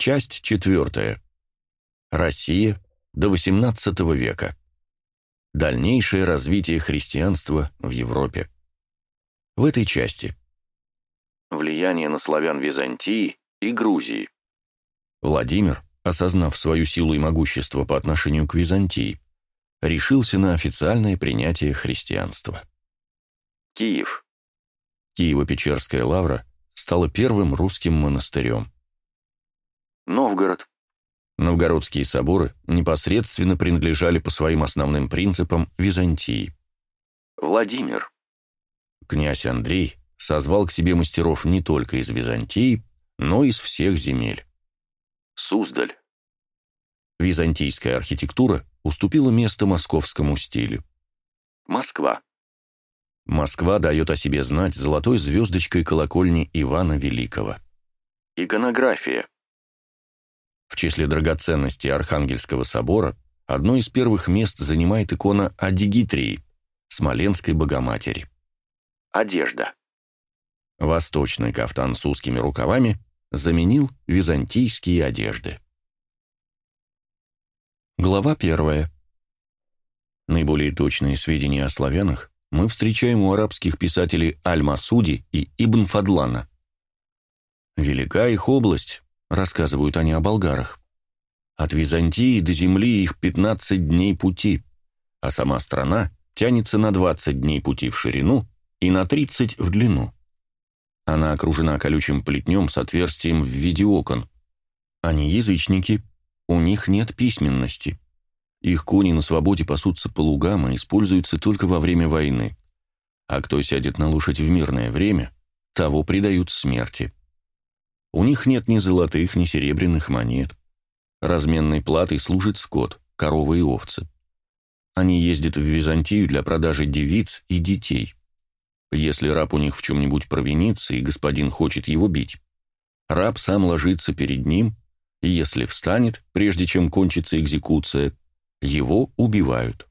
Часть четвертая. Россия до XVIII века. Дальнейшее развитие христианства в Европе. В этой части. Влияние на славян Византии и Грузии. Владимир, осознав свою силу и могущество по отношению к Византии, решился на официальное принятие христианства. Киев. Киево-Печерская лавра стала первым русским монастырем. Новгород. Новгородские соборы непосредственно принадлежали по своим основным принципам Византии. Владимир. Князь Андрей созвал к себе мастеров не только из Византии, но и из всех земель. Суздаль. Византийская архитектура уступила место московскому стилю. Москва. Москва дает о себе знать золотой звездочкой колокольни Ивана Великого. Иконография. В числе драгоценностей Архангельского собора одно из первых мест занимает икона Адигитрии, Смоленской Богоматери. Одежда. Восточный кафтан с узкими рукавами заменил византийские одежды. Глава первая. Наиболее точные сведения о славянах мы встречаем у арабских писателей Аль-Масуди и Ибн Фадлана. Велика их область, рассказывают они о болгарах. От Византии до земли их 15 дней пути, а сама страна тянется на 20 дней пути в ширину и на 30 в длину. Она окружена колючим плетнем с отверстием в виде окон. Они язычники, у них нет письменности. Их кони на свободе пасутся по лугам и используются только во время войны. А кто сядет на лошадь в мирное время, того предают смерти. У них нет ни золотых, ни серебряных монет. Разменной платой служит скот, коровы и овцы. Они ездят в Византию для продажи девиц и детей. Если раб у них в чем-нибудь провинится, и господин хочет его бить, раб сам ложится перед ним, и если встанет, прежде чем кончится экзекуция, его убивают.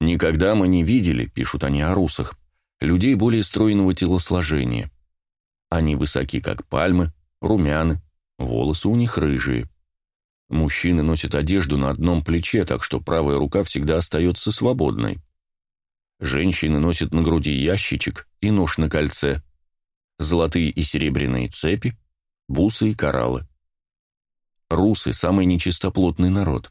«Никогда мы не видели», — пишут они о русах, — «людей более стройного телосложения. Они высоки, как пальмы, румяны, волосы у них рыжие. Мужчины носят одежду на одном плече, так что правая рука всегда остается свободной. Женщины носят на груди ящичек и нож на кольце, золотые и серебряные цепи, бусы и кораллы. Русы – самый нечистоплотный народ.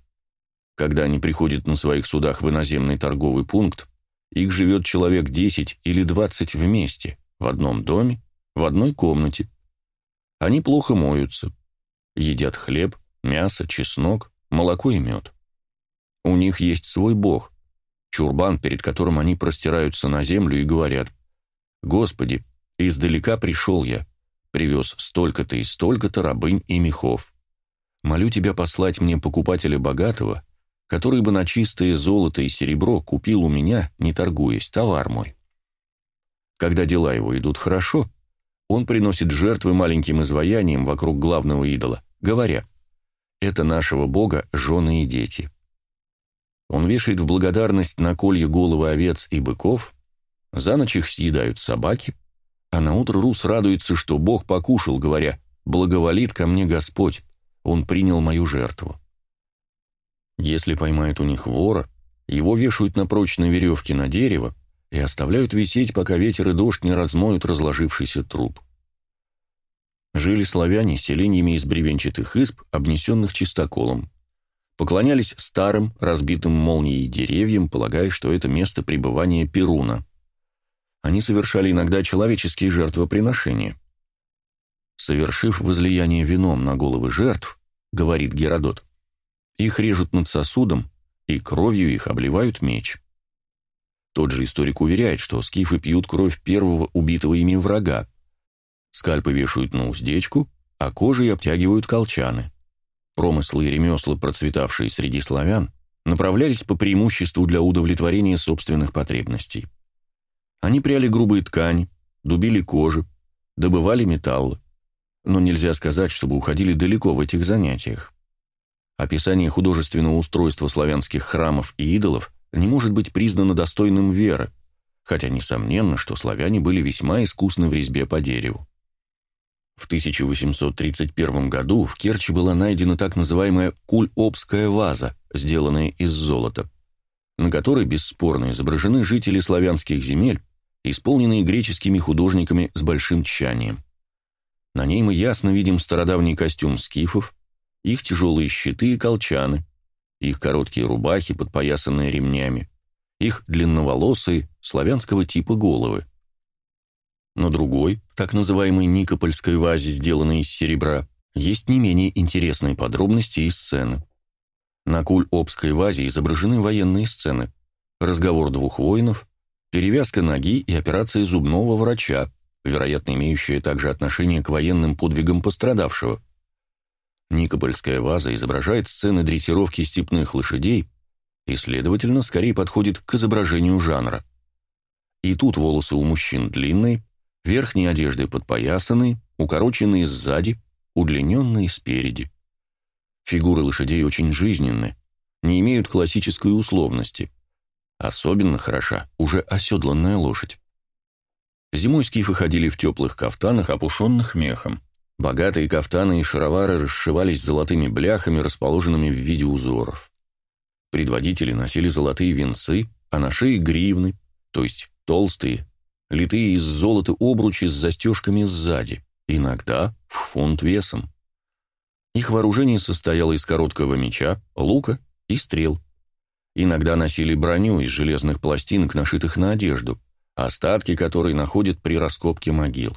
Когда они приходят на своих судах в иноземный торговый пункт, их живет человек 10 или 20 вместе, в одном доме в одной комнате. Они плохо моются, едят хлеб, мясо, чеснок, молоко и мед. У них есть свой бог, чурбан, перед которым они простираются на землю и говорят «Господи, издалека пришел я, привез столько-то и столько-то рабынь и мехов. Молю тебя послать мне покупателя богатого, который бы на чистое золото и серебро купил у меня, не торгуясь, товар мой». Когда дела его идут хорошо, он приносит жертвы маленьким изваяниям вокруг главного идола, говоря «Это нашего бога жены и дети». Он вешает в благодарность на колье головы овец и быков, за ночь их съедают собаки, а на утро Рус радуется, что Бог покушал, говоря «Благоволит ко мне Господь, Он принял мою жертву». Если поймают у них вора, его вешают на прочной веревке на дерево, и оставляют висеть, пока ветер и дождь не размоют разложившийся труп. Жили славяне селениями из бревенчатых изб, обнесенных чистоколом. Поклонялись старым, разбитым молнией деревьям, полагая, что это место пребывания Перуна. Они совершали иногда человеческие жертвоприношения. Совершив возлияние вином на головы жертв, говорит Геродот, их режут над сосудом, и кровью их обливают меч. Тот же историк уверяет, что скифы пьют кровь первого убитого ими врага. Скальпы вешают на уздечку, а кожей обтягивают колчаны. Промыслы и ремесла, процветавшие среди славян, направлялись по преимуществу для удовлетворения собственных потребностей. Они пряли грубые ткани, дубили кожи, добывали металлы. Но нельзя сказать, чтобы уходили далеко в этих занятиях. Описание художественного устройства славянских храмов и идолов не может быть признано достойным веры, хотя несомненно, что славяне были весьма искусны в резьбе по дереву. В 1831 году в Керчи была найдена так называемая куль-обская ваза, сделанная из золота, на которой бесспорно изображены жители славянских земель, исполненные греческими художниками с большим тщанием. На ней мы ясно видим стародавний костюм скифов, их тяжелые щиты и колчаны, их короткие рубахи, подпоясанные ремнями, их длинноволосые, славянского типа головы. На другой, так называемой Никопольской вазе, сделанной из серебра, есть не менее интересные подробности и сцены. На Куль-Обской вазе изображены военные сцены. Разговор двух воинов, перевязка ноги и операция зубного врача, вероятно, имеющая также отношение к военным подвигам пострадавшего. Никопольская ваза изображает сцены дрессировки степных лошадей и, следовательно, скорее подходит к изображению жанра. И тут волосы у мужчин длинные, верхние одежды подпоясаны, укороченные сзади, удлиненные спереди. Фигуры лошадей очень жизненны, не имеют классической условности. Особенно хороша уже оседланная лошадь. Зимой скифы ходили в теплых кафтанах, опушенных мехом. Богатые кафтаны и шаровары расшивались золотыми бляхами, расположенными в виде узоров. Предводители носили золотые венцы, а на шее гривны, то есть толстые, литые из золота обручи с застежками сзади, иногда в фунт весом. Их вооружение состояло из короткого меча, лука и стрел. Иногда носили броню из железных пластинок, нашитых на одежду, остатки которой находят при раскопке могил.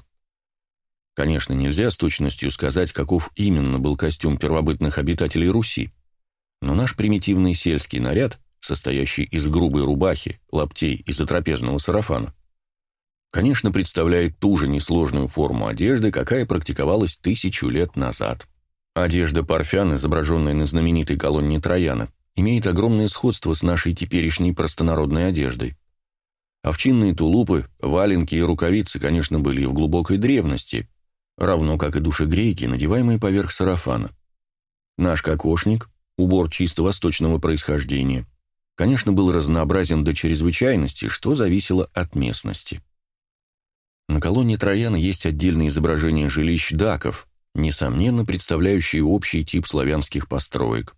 Конечно, нельзя с точностью сказать, каков именно был костюм первобытных обитателей Руси, но наш примитивный сельский наряд, состоящий из грубой рубахи, лаптей и затрапезного сарафана, конечно, представляет ту же несложную форму одежды, какая практиковалась тысячу лет назад. Одежда парфян, изображенная на знаменитой колонне Трояна, имеет огромное сходство с нашей теперешней простонародной одеждой. Овчинные тулупы, валенки и рукавицы, конечно, были и в глубокой древности, равно как и душегрейки, надеваемые поверх сарафана. Наш кокошник, убор чисто восточного происхождения, конечно, был разнообразен до чрезвычайности, что зависело от местности. На колонне Трояна есть отдельные изображения жилищ даков, несомненно представляющие общий тип славянских построек.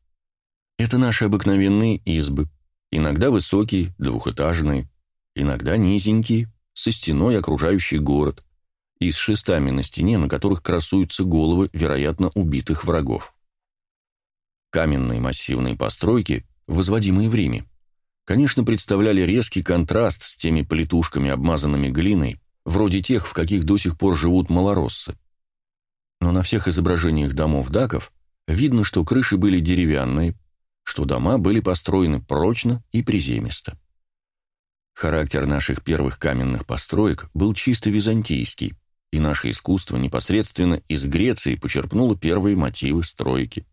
Это наши обыкновенные избы, иногда высокие, двухэтажные, иногда низенькие, со стеной окружающий город, и с шестами на стене, на которых красуются головы, вероятно, убитых врагов. Каменные массивные постройки, возводимые в Риме, конечно, представляли резкий контраст с теми плитушками, обмазанными глиной, вроде тех, в каких до сих пор живут малороссы. Но на всех изображениях домов даков видно, что крыши были деревянные, что дома были построены прочно и приземисто. Характер наших первых каменных построек был чисто византийский, и наше искусство непосредственно из Греции почерпнуло первые мотивы стройки.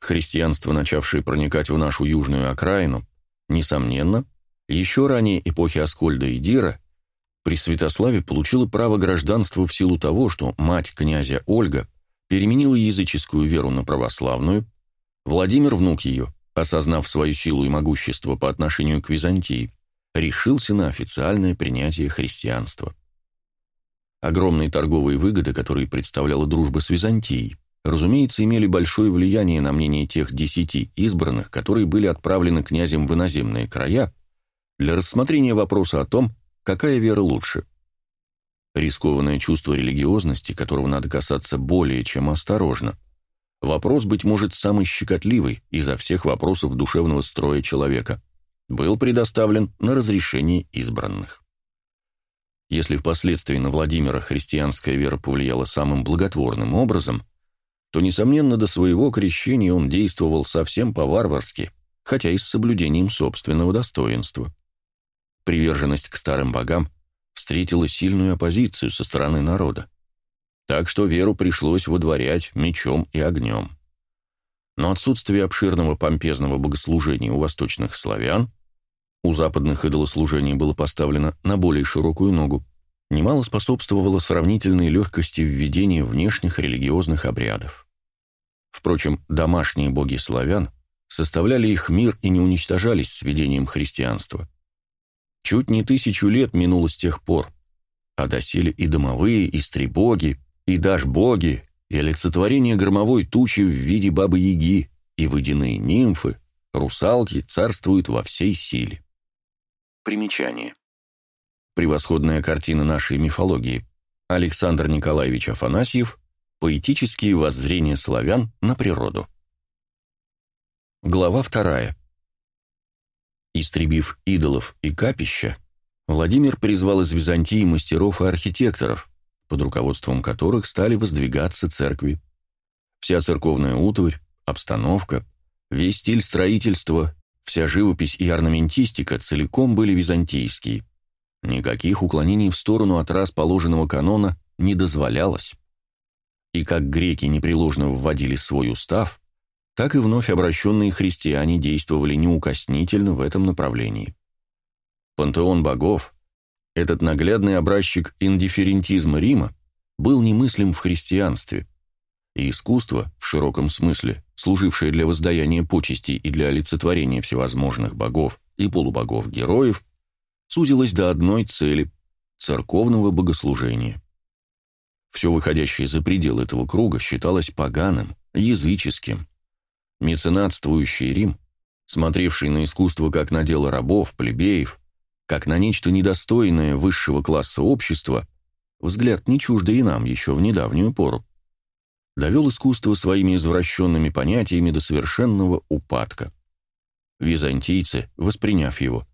Христианство, начавшее проникать в нашу южную окраину, несомненно, еще ранее эпохи Аскольда и Дира, при Святославе получила право гражданства в силу того, что мать князя Ольга переменила языческую веру на православную, Владимир, внук ее, осознав свою силу и могущество по отношению к Византии, решился на официальное принятие христианства. Огромные торговые выгоды, которые представляла дружба с Византией, разумеется, имели большое влияние на мнение тех десяти избранных, которые были отправлены князем в иноземные края для рассмотрения вопроса о том, какая вера лучше. Рискованное чувство религиозности, которого надо касаться более чем осторожно. Вопрос, быть может, самый щекотливый изо всех вопросов душевного строя человека, был предоставлен на разрешение избранных. Если впоследствии на Владимира христианская вера повлияла самым благотворным образом, то, несомненно, до своего крещения он действовал совсем по-варварски, хотя и с соблюдением собственного достоинства приверженность к старым богам встретила сильную оппозицию со стороны народа. Так что веру пришлось выдворять мечом и огнем. Но отсутствие обширного помпезного богослужения у восточных славян, у западных идолослужений было поставлено на более широкую ногу, немало способствовало сравнительной легкости введения внешних религиозных обрядов. Впрочем, домашние боги славян составляли их мир и не уничтожались с введением христианства. Чуть не тысячу лет минуло с тех пор, а доселе и домовые, и стребоги, И даже боги, и олицетворение громовой тучи в виде бабы-яги, и водяные нимфы, русалки царствуют во всей силе. Примечание. Превосходная картина нашей мифологии. Александр Николаевич Афанасьев «Поэтические воззрения славян на природу». Глава вторая. Истребив идолов и капища, Владимир призвал из Византии мастеров и архитекторов, под руководством которых стали воздвигаться церкви. Вся церковная утварь, обстановка, весь стиль строительства, вся живопись и орнаментистика целиком были византийские. Никаких уклонений в сторону от раз положенного канона не дозволялось. И как греки непреложно вводили свой устав, так и вновь обращенные христиане действовали неукоснительно в этом направлении. Пантеон богов, этот наглядный образчик индифферентизма Рима, был немыслим в христианстве, и искусство, в широком смысле, служившее для воздаяния почестей и для олицетворения всевозможных богов и полубогов-героев, сузилось до одной цели – церковного богослужения. Все выходящее за пределы этого круга считалось поганым, языческим. Меценатствующий Рим, смотревший на искусство как на дело рабов, плебеев, как на нечто недостойное высшего класса общества, взгляд не чуждый и нам еще в недавнюю пору, довел искусство своими извращенными понятиями до совершенного упадка. Византийцы, восприняв его,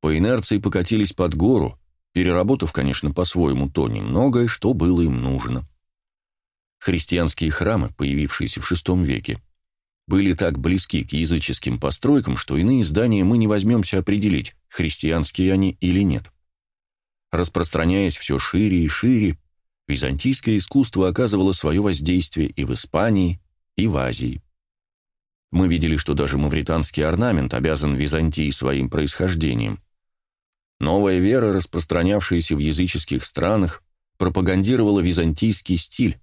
по инерции покатились под гору, переработав, конечно, по-своему то немногое, что было им нужно. Христианские храмы, появившиеся в VI веке, были так близки к языческим постройкам, что иные здания мы не возьмемся определить, христианские они или нет. Распространяясь все шире и шире, византийское искусство оказывало свое воздействие и в Испании, и в Азии. Мы видели, что даже мавританский орнамент обязан Византии своим происхождением. Новая вера, распространявшаяся в языческих странах, пропагандировала византийский стиль,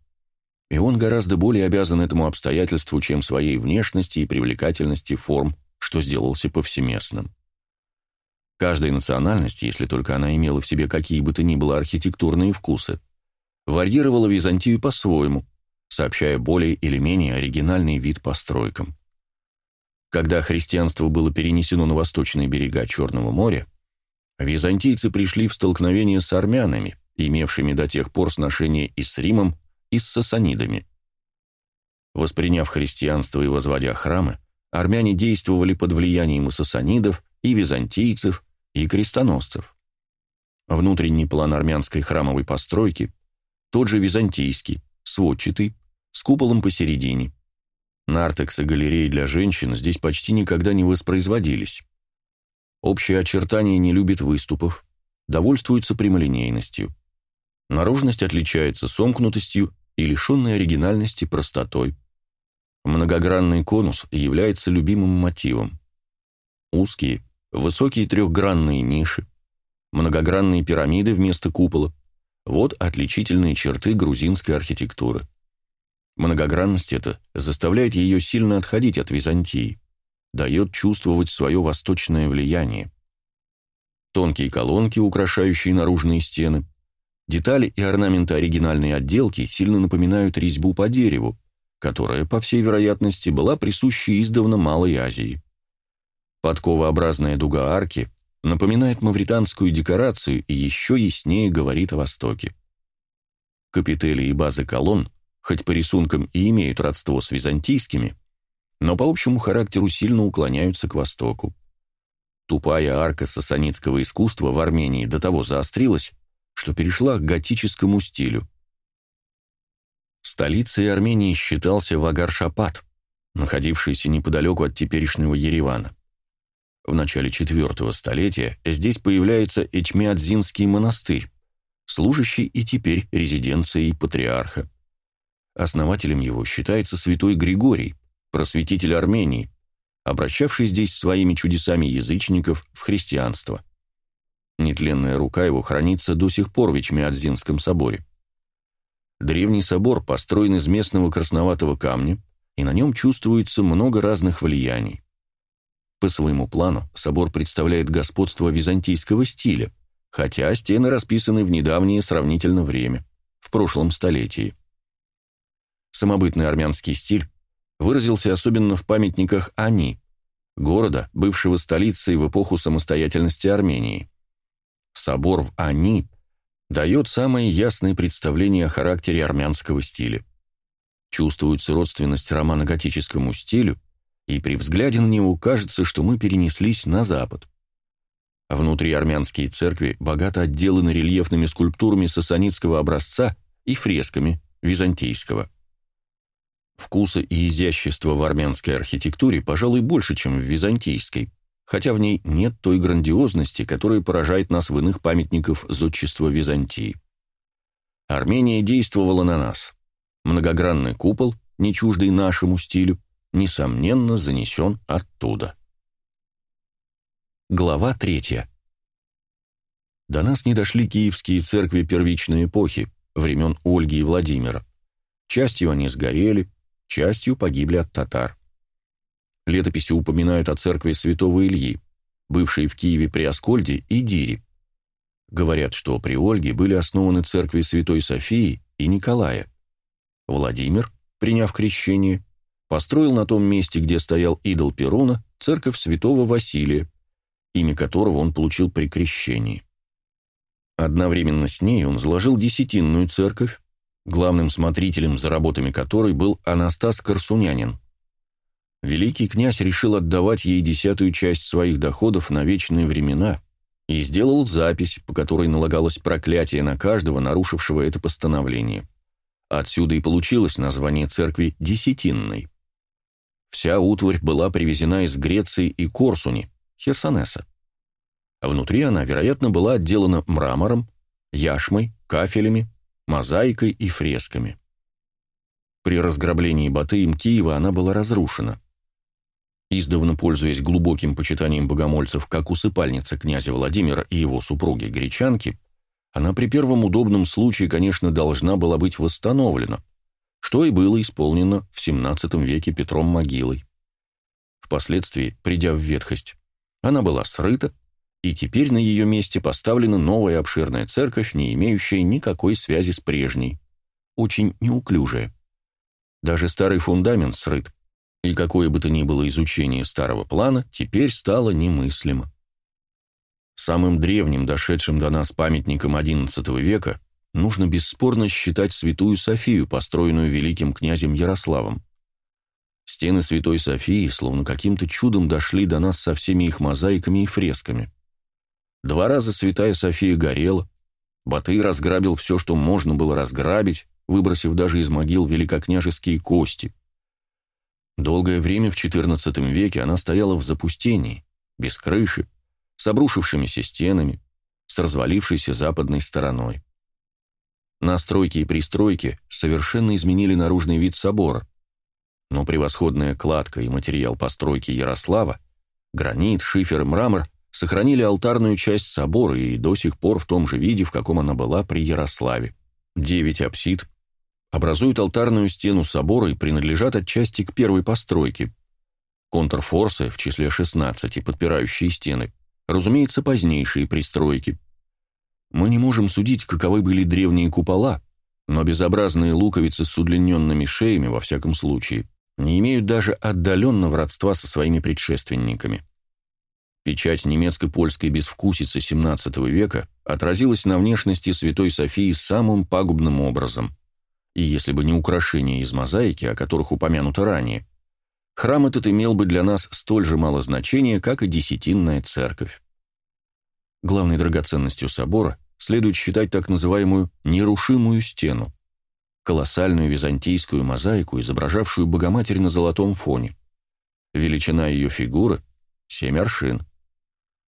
и он гораздо более обязан этому обстоятельству, чем своей внешности и привлекательности форм, что сделался повсеместным. Каждая национальность, если только она имела в себе какие бы то ни было архитектурные вкусы, варьировала Византию по-своему, сообщая более или менее оригинальный вид постройкам. Когда христианство было перенесено на восточные берега Черного моря, византийцы пришли в столкновение с армянами, имевшими до тех пор сношение и с Римом, и с сасанидами. Восприняв христианство и возводя храмы, армяне действовали под влиянием и сасанидов, и византийцев, и крестоносцев. Внутренний план армянской храмовой постройки тот же византийский, сводчатый, с куполом посередине. Нартекс и галереи для женщин здесь почти никогда не воспроизводились. Общее очертание не любит выступов, довольствуется прямолинейностью. Наружность отличается сомкнутостью и лишенной оригинальности простотой. Многогранный конус является любимым мотивом. Узкие, высокие трехгранные ниши, многогранные пирамиды вместо купола – вот отличительные черты грузинской архитектуры. Многогранность эта заставляет ее сильно отходить от Византии, дает чувствовать свое восточное влияние. Тонкие колонки, украшающие наружные стены, детали и орнаменты оригинальной отделки сильно напоминают резьбу по дереву, которая, по всей вероятности, была присуща издавна Малой Азии. Подковообразная дуга арки напоминает мавританскую декорацию и еще яснее говорит о Востоке. Капители и базы колонн, хоть по рисункам и имеют родство с византийскими, но по общему характеру сильно уклоняются к Востоку. Тупая арка сасанитского искусства в Армении до того заострилась, что перешла к готическому стилю. Столицей Армении считался Вагар-Шапат, находившийся неподалеку от теперешнего Еревана. В начале IV столетия здесь появляется Эчмиадзинский монастырь, служащий и теперь резиденцией патриарха. Основателем его считается святой Григорий, просветитель Армении, обращавший здесь своими чудесами язычников в христианство. Нетленная рука его хранится до сих пор в Ичмиадзинском соборе. Древний собор построен из местного красноватого камня, и на нем чувствуется много разных влияний. По своему плану собор представляет господство византийского стиля, хотя стены расписаны в недавнее сравнительно время, в прошлом столетии. самобытный армянский стиль, выразился особенно в памятниках Ани, города, бывшего столицей в эпоху самостоятельности Армении. Собор в Ани дает самое ясное представление о характере армянского стиля. Чувствуется родственность романо-готическому стилю, и при взгляде на него кажется, что мы перенеслись на запад. Внутри армянские церкви богато отделаны рельефными скульптурами сасанитского образца и фресками византийского. Вкуса и изящества в армянской архитектуре, пожалуй, больше, чем в византийской, хотя в ней нет той грандиозности, которая поражает нас в иных памятниках зодчества Византии. Армения действовала на нас. Многогранный купол, не чуждый нашему стилю, несомненно, занесен оттуда. Глава третья. До нас не дошли киевские церкви первичной эпохи, времен Ольги и Владимира. Частью они сгорели, частью погибли от татар. Летописи упоминают о церкви святого Ильи, бывшей в Киеве при Аскольде и Дире. Говорят, что при Ольге были основаны церкви Святой Софии и Николая. Владимир, приняв крещение, построил на том месте, где стоял идол Перуна, церковь святого Василия, имя которого он получил при крещении. Одновременно с ней он заложил десятинную церковь, главным смотрителем за работами которой был Анастас Корсунянин. Великий князь решил отдавать ей десятую часть своих доходов на вечные времена и сделал запись, по которой налагалось проклятие на каждого, нарушившего это постановление. Отсюда и получилось название церкви «Десятинной». Вся утварь была привезена из Греции и Корсуни, Херсонеса. Внутри она, вероятно, была отделана мрамором, яшмой, кафелями, мозаикой и фресками. При разграблении Батыем Киева она была разрушена. Издавна пользуясь глубоким почитанием богомольцев как усыпальница князя Владимира и его супруги Гречанки, она при первом удобном случае, конечно, должна была быть восстановлена, что и было исполнено в XVII веке Петром Могилой. Впоследствии, придя в ветхость, она была срыта, и теперь на ее месте поставлена новая обширная церковь, не имеющая никакой связи с прежней, очень неуклюжая. Даже старый фундамент срыт, и какое бы то ни было изучение старого плана теперь стало немыслимо. Самым древним, дошедшим до нас памятником XI века, нужно бесспорно считать Святую Софию, построенную великим князем Ярославом. Стены Святой Софии словно каким-то чудом дошли до нас со всеми их мозаиками и фресками. Два раза Святая София горела, Батый разграбил все, что можно было разграбить, выбросив даже из могил великокняжеские кости. Долгое время в XIV веке она стояла в запустении, без крыши, с обрушившимися стенами, с развалившейся западной стороной. Настройки и пристройки совершенно изменили наружный вид собора, но превосходная кладка и материал постройки Ярослава, гранит, шифер и мрамор сохранили алтарную часть собора и до сих пор в том же виде, в каком она была при Ярославе. Девять апсид образуют алтарную стену собора и принадлежат отчасти к первой постройке. Контрфорсы, в числе 16, подпирающие стены, разумеется, позднейшие пристройки. Мы не можем судить, каковы были древние купола, но безобразные луковицы с удлиненными шеями, во всяком случае, не имеют даже отдаленного родства со своими предшественниками. Печать немецко-польской безвкусицы XVII века отразилась на внешности Святой Софии самым пагубным образом. И если бы не украшения из мозаики, о которых упомянуто ранее, храм этот имел бы для нас столь же мало значения, как и десятинная церковь. Главной драгоценностью собора следует считать так называемую «нерушимую стену», колоссальную византийскую мозаику, изображавшую Богоматерь на золотом фоне. Величина ее фигуры — семь аршин.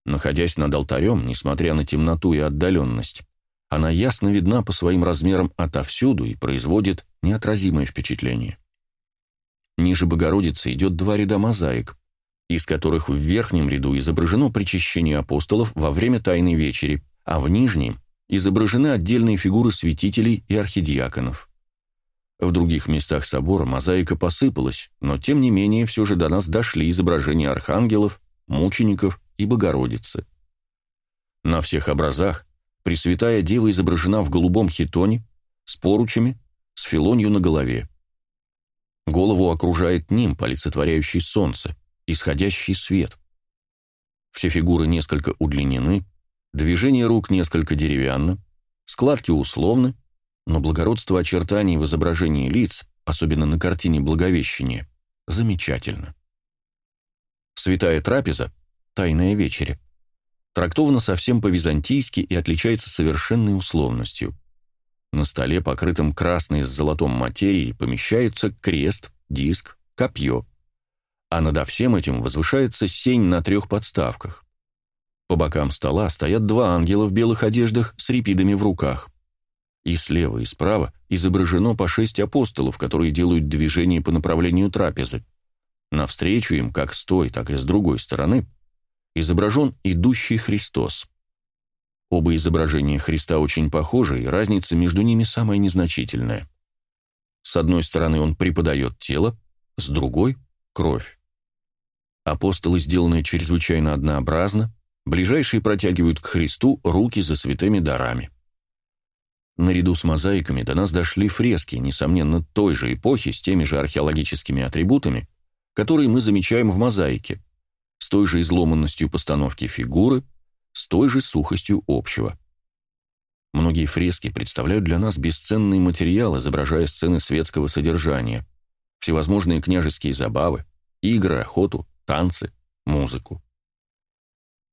Находясь над алтарем, несмотря на темноту и отдаленность, она ясно видна по своим размерам отовсюду и производит неотразимое впечатление. Ниже Богородицы идет два ряда мозаик, из которых в верхнем ряду изображено причащение апостолов во время Тайной Вечери, а в нижнем изображены отдельные фигуры святителей и архидиаконов. В других местах собора мозаика посыпалась, но тем не менее все же до нас дошли изображения архангелов, мучеников и Богородицы. На всех образах Пресвятая Дева изображена в голубом хитоне, с поручами, с филонью на голове. Голову окружает нимб, олицетворяющий солнце, исходящий свет. Все фигуры несколько удлинены, движение рук несколько деревянно, складки условны, но благородство очертаний в изображении лиц, особенно на картине Благовещения, замечательно. Святая трапеза, тайная вечеря, трактована совсем по-византийски и отличается совершенной условностью. На столе, покрытом красной с золотом материей, помещаются крест, диск, копье. А над всем этим возвышается сень на трех подставках. По бокам стола стоят два ангела в белых одеждах с репидами в руках. И слева и справа изображено по шесть апостолов, которые делают движение по направлению трапезы. Навстречу им, как с той, так и с другой стороны, изображен идущий Христос. Оба изображения Христа очень похожи, и разница между ними самая незначительная. С одной стороны он преподает тело, с другой — кровь. Апостолы сделаны чрезвычайно однообразно, ближайшие протягивают к Христу руки за святыми дарами. Наряду с мозаиками до нас дошли фрески, несомненно, той же эпохи, с теми же археологическими атрибутами, которые мы замечаем в мозаике, с той же изломанностью постановки фигуры — с той же сухостью общего. Многие фрески представляют для нас бесценный материал, изображая сцены светского содержания, всевозможные княжеские забавы, игры, охоту, танцы, музыку.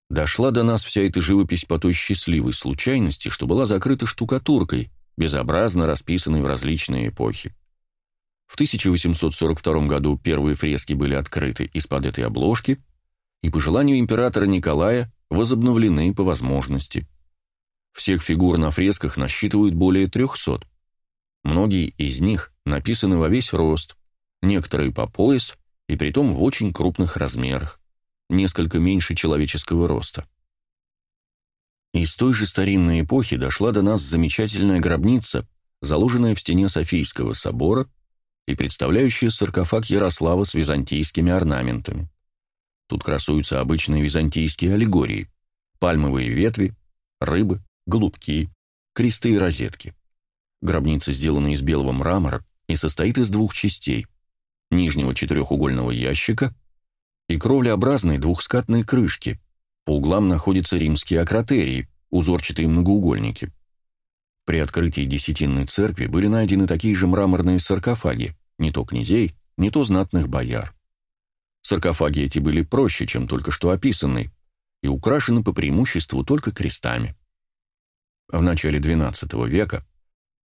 Дошла до нас вся эта живопись по той счастливой случайности, что была закрыта штукатуркой, безобразно расписанной в различные эпохи. В 1842 году первые фрески были открыты из-под этой обложки, и по желанию императора Николая возобновлены по возможности. Всех фигур на фресках насчитывают более 300. Многие из них написаны во весь рост, некоторые по пояс, и притом в очень крупных размерах, несколько меньше человеческого роста. Из той же старинной эпохи дошла до нас замечательная гробница, заложенная в стене Софийского собора и представляющая саркофаг Ярослава с византийскими орнаментами. Тут красуются обычные византийские аллегории. Пальмовые ветви, рыбы, голубки, кресты и розетки. Гробница сделана из белого мрамора и состоит из двух частей. Нижнего четырехугольного ящика и кровлеобразной двухскатной крышки. По углам находятся римские акротерии, узорчатые многоугольники. При открытии Десятинной церкви были найдены такие же мраморные саркофаги, не то князей, не то знатных бояр. Саркофаги эти были проще, чем только что описанные, и украшены по преимуществу только крестами. В начале XII века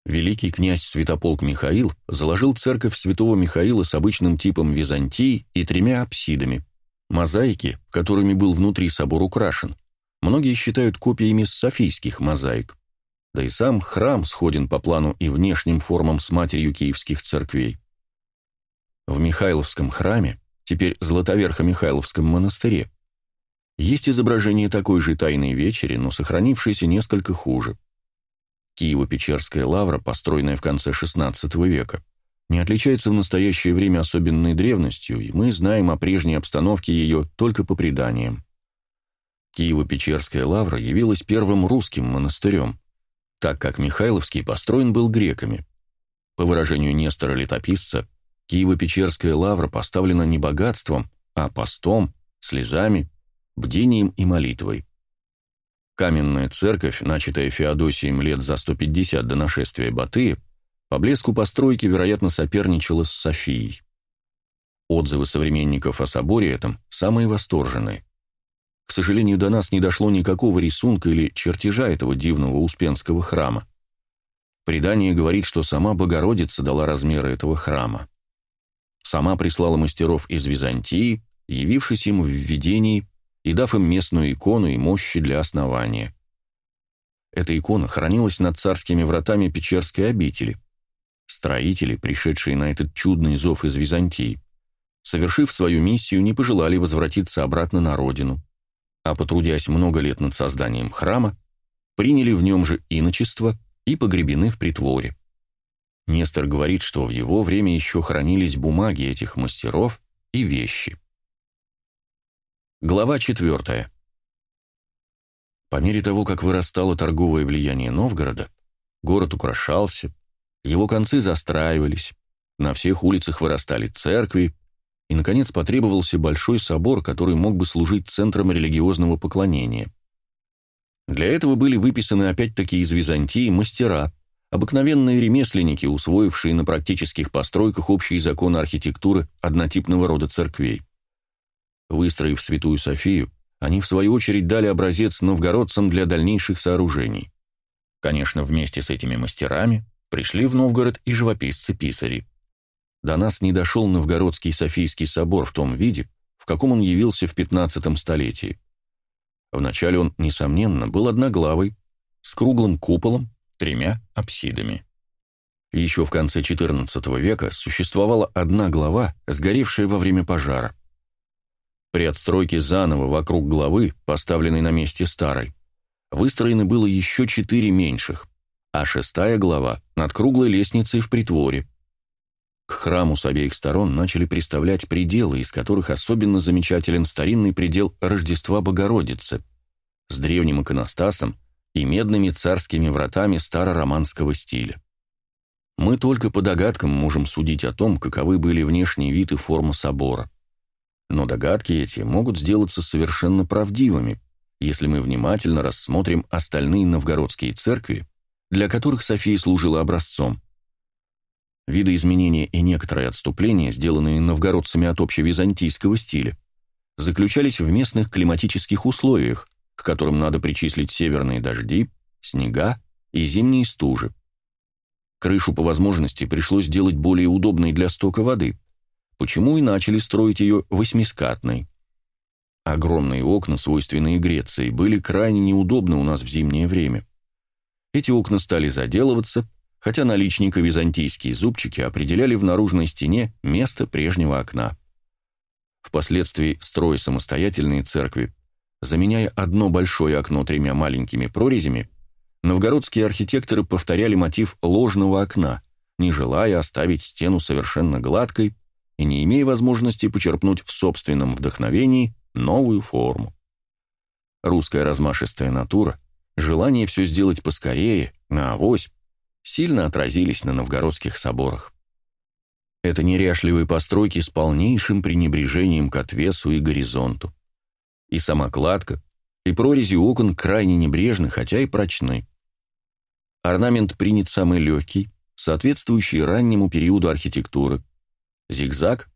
великий князь Святополк Михаил заложил церковь святого Михаила с обычным типом Византии и тремя апсидами. Мозаики, которыми был внутри собор украшен, многие считают копиями софийских мозаик. Да и сам храм сходен по плану и внешним формам с матерью киевских церквей. В Михайловском храме теперь Златоверхо-Михайловском монастыре, есть изображение такой же тайной вечери, но сохранившееся несколько хуже. Киево-Печерская лавра, построенная в конце XVI века, не отличается в настоящее время особенной древностью, и мы знаем о прежней обстановке ее только по преданиям. Киево-Печерская лавра явилась первым русским монастырем, так как Михайловский построен был греками. По выражению Нестора-летописца, Киево-Печерская лавра поставлена не богатством, а постом, слезами, бдением и молитвой. Каменная церковь, начатая Феодосием лет за 150 до нашествия Батыя, по блеску постройки, вероятно, соперничала с Софией. Отзывы современников о соборе этом самые восторженные. К сожалению, до нас не дошло никакого рисунка или чертежа этого дивного Успенского храма. Предание говорит, что сама Богородица дала размеры этого храма. Сама прислала мастеров из Византии, явившись им в видении и дав им местную икону и мощи для основания. Эта икона хранилась над царскими вратами Печерской обители. Строители, пришедшие на этот чудный зов из Византии, совершив свою миссию, не пожелали возвратиться обратно на родину, а, потрудясь много лет над созданием храма, приняли в нем же иночество и погребены в притворе. Нестор говорит, что в его время еще хранились бумаги этих мастеров и вещи. Глава 4. По мере того, как вырастало торговое влияние Новгорода, город украшался, его концы застраивались, на всех улицах вырастали церкви, и, наконец, потребовался большой собор, который мог бы служить центром религиозного поклонения. Для этого были выписаны опять-таки из Византии мастера, обыкновенные ремесленники, усвоившие на практических постройках общие законы архитектуры однотипного рода церквей. Выстроив Святую Софию, они в свою очередь дали образец новгородцам для дальнейших сооружений. Конечно, вместе с этими мастерами пришли в Новгород и живописцы-писари. До нас не дошел Новгородский Софийский собор в том виде, в каком он явился в XV столетии. Вначале он, несомненно, был одноглавый, с круглым куполом, тремя апсидами. Еще в конце XIV века существовала одна глава, сгоревшая во время пожара. При отстройке заново вокруг главы, поставленной на месте старой, выстроено было еще четыре меньших, а шестая глава над круглой лестницей в притворе. К храму с обеих сторон начали приставлять пределы, из которых особенно замечателен старинный предел Рождества Богородицы с древним иконостасом и медными царскими вратами старороманского стиля. Мы только по догадкам можем судить о том, каковы были внешний вид и форма собора. Но догадки эти могут сделаться совершенно правдивыми, если мы внимательно рассмотрим остальные новгородские церкви, для которых София служила образцом. Видоизменения и некоторые отступления, сделанные новгородцами от общевизантийского стиля, заключались в местных климатических условиях, к которым надо причислить северные дожди, снега и зимние стужи. Крышу по возможности пришлось сделать более удобной для стока воды, почему и начали строить ее восьмискатной. Огромные окна, свойственные Греции, были крайне неудобны у нас в зимнее время. Эти окна стали заделываться, хотя наличника византийские зубчики определяли в наружной стене место прежнего окна. Впоследствии строя самостоятельные церкви, заменяя одно большое окно тремя маленькими прорезями, новгородские архитекторы повторяли мотив ложного окна, не желая оставить стену совершенно гладкой и не имея возможности почерпнуть в собственном вдохновении новую форму. Русская размашистая натура, желание все сделать поскорее, на авось, сильно отразились на новгородских соборах. Это неряшливые постройки с полнейшим пренебрежением к отвесу и горизонту. И сама кладка, и прорези окон крайне небрежны, хотя и прочны. Орнамент принят самый легкий, соответствующий раннему периоду архитектуры. Зигзаг,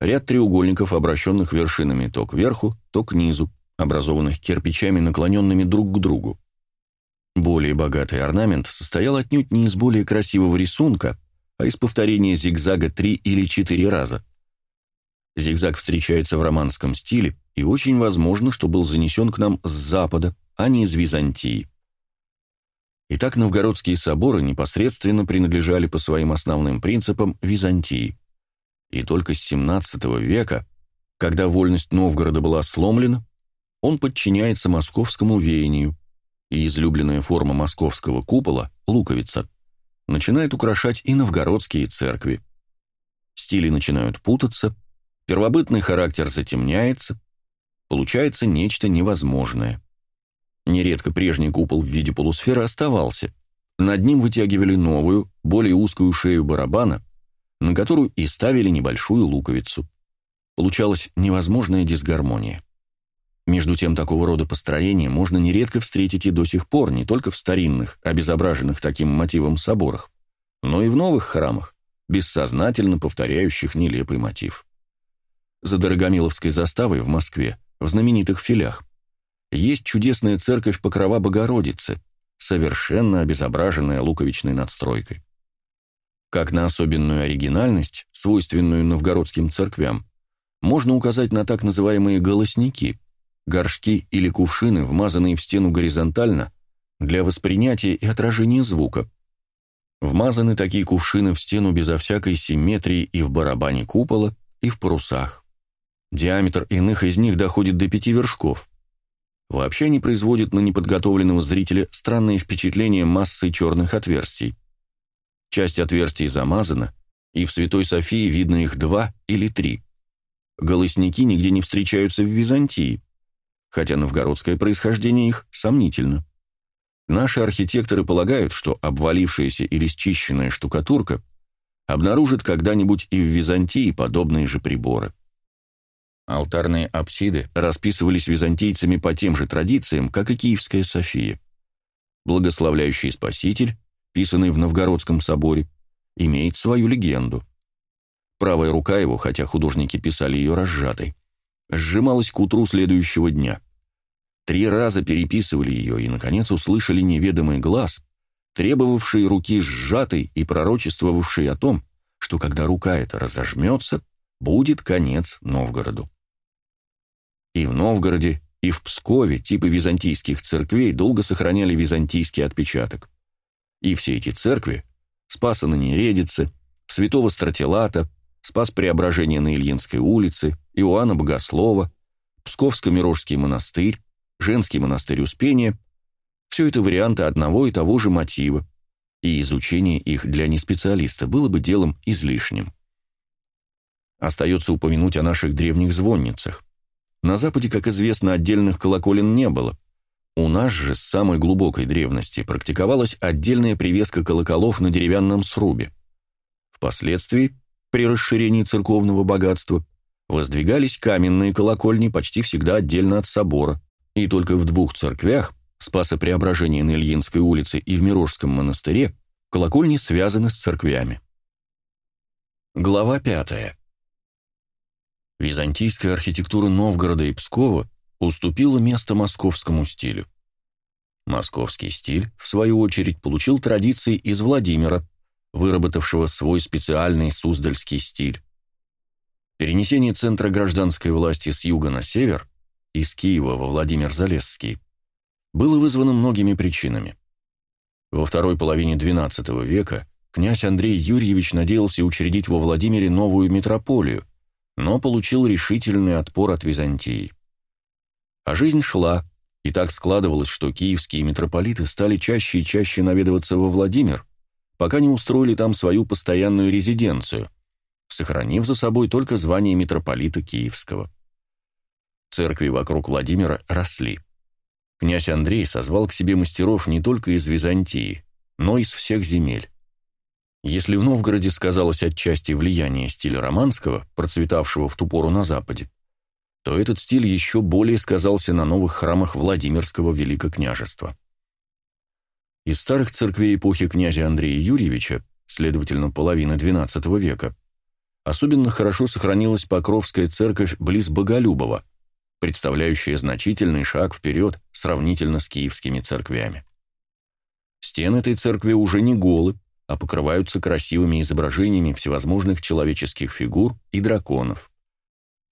ряд треугольников, обращенных вершинами то кверху, то к низу, образованных кирпичами, наклоненными друг к другу. Более богатый орнамент состоял отнюдь не из более красивого рисунка, а из повторения зигзага три или четыре раза. Зигзаг встречается в романском стиле и очень возможно, что был занесен к нам с запада, а не из Византии. Итак, новгородские соборы непосредственно принадлежали по своим основным принципам Византии и только с XVII века, когда вольность Новгорода была сломлена, он подчиняется московскому веянию, и излюбленная форма московского купола, луковица, начинает украшать и новгородские церкви. Стили начинают путаться, первобытный характер затемняется, получается нечто невозможное. Нередко прежний купол в виде полусферы оставался, над ним вытягивали новую, более узкую шею барабана, на которую и ставили небольшую луковицу. Получалась невозможная дисгармония. Между тем, такого рода построения можно нередко встретить и до сих пор не только в старинных, обезображенных таким мотивом соборах, но и в новых храмах, бессознательно повторяющих нелепый мотив. За Дорогомиловской заставой в Москве, в знаменитых филях, есть чудесная церковь Покрова Богородицы, совершенно обезображенная луковичной надстройкой. Как на особенную оригинальность, свойственную новгородским церквям, можно указать на так называемые «голосники», горшки или кувшины, вмазанные в стену горизонтально, для воспринятия и отражения звука. Вмазаны такие кувшины в стену безо всякой симметрии и в барабане купола, и в парусах. Диаметр иных из них доходит до пяти вершков. Вообще они производят на неподготовленного зрителя странное впечатление массы черных отверстий. Часть отверстий замазана, и в Святой Софии видно их два или три. Голосники нигде не встречаются в Византии, хотя новгородское происхождение их сомнительно. Наши архитекторы полагают, что обвалившаяся или счищенная штукатурка обнаружит когда-нибудь и в Византии подобные же приборы. Алтарные апсиды расписывались византийцами по тем же традициям, как и Киевская София. Благословляющий Спаситель, писанный в Новгородском соборе, имеет свою легенду. Правая рука его, хотя художники писали ее разжатой, сжималась к утру следующего дня. Три раза переписывали ее и, наконец, услышали неведомый глаз, требовавший руки сжатой и пророчествовавший о том, что когда рука эта разожмется, будет конец Новгороду. И в Новгороде, и в Пскове типы византийских церквей долго сохраняли византийский отпечаток. И все эти церкви – Спаса на Нередице, Святого Стратилата, Спас Преображения на Ильинской улице, Иоанна Богослова, Псковско-Мирожский монастырь, Женский монастырь Успения – все это варианты одного и того же мотива, и изучение их для неспециалиста было бы делом излишним. Остается упомянуть о наших древних звонницах. На Западе, как известно, отдельных колоколен не было. У нас же с самой глубокой древности практиковалась отдельная привеска колоколов на деревянном срубе. Впоследствии, при расширении церковного богатства, воздвигались каменные колокольни почти всегда отдельно от собора, и только в двух церквях, Спаса Преображения на Ильинской улице и в Мирожском монастыре, колокольни связаны с церквями. Глава пятая. Византийская архитектура Новгорода и Пскова уступила место московскому стилю. Московский стиль, в свою очередь, получил традиции из Владимира, выработавшего свой специальный суздальский стиль. Перенесение центра гражданской власти с юга на север, из Киева во Владимир-Залесский, было вызвано многими причинами. Во второй половине XII века князь Андрей Юрьевич надеялся учредить во Владимире новую метрополию, но получил решительный отпор от Византии. А жизнь шла, и так складывалось, что киевские митрополиты стали чаще и чаще наведываться во Владимир, пока не устроили там свою постоянную резиденцию, сохранив за собой только звание митрополита Киевского. Церкви вокруг Владимира росли. Князь Андрей созвал к себе мастеров не только из Византии, но и из всех земель. Если в Новгороде сказалось отчасти влияние стиля романского, процветавшего в ту пору на Западе, то этот стиль еще более сказался на новых храмах Владимирского Великокняжества. Из старых церквей эпохи князя Андрея Юрьевича, следовательно, половины XII века, особенно хорошо сохранилась Покровская церковь близ Боголюбова, представляющая значительный шаг вперед сравнительно с киевскими церквями. Стены этой церкви уже не голы, а покрываются красивыми изображениями всевозможных человеческих фигур и драконов.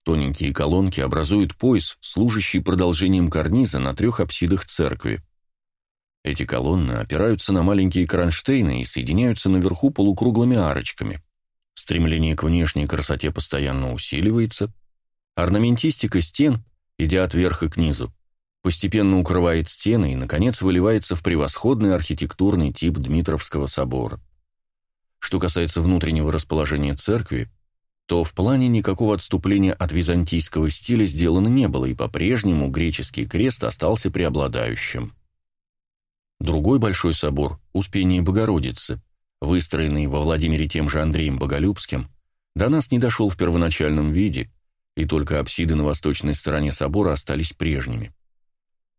Тоненькие колонки образуют пояс, служащий продолжением карниза на трех апсидах церкви. Эти колонны опираются на маленькие кронштейны и соединяются наверху полукруглыми арочками. Стремление к внешней красоте постоянно усиливается. Орнаментистика стен, идя от верха к низу, постепенно укрывает стены и, наконец, выливается в превосходный архитектурный тип Дмитровского собора. Что касается внутреннего расположения церкви, то в плане никакого отступления от византийского стиля сделано не было, и по-прежнему греческий крест остался преобладающим. Другой большой собор, Успение Богородицы, выстроенный во Владимире тем же Андреем Боголюбским, до нас не дошел в первоначальном виде, и только апсиды на восточной стороне собора остались прежними.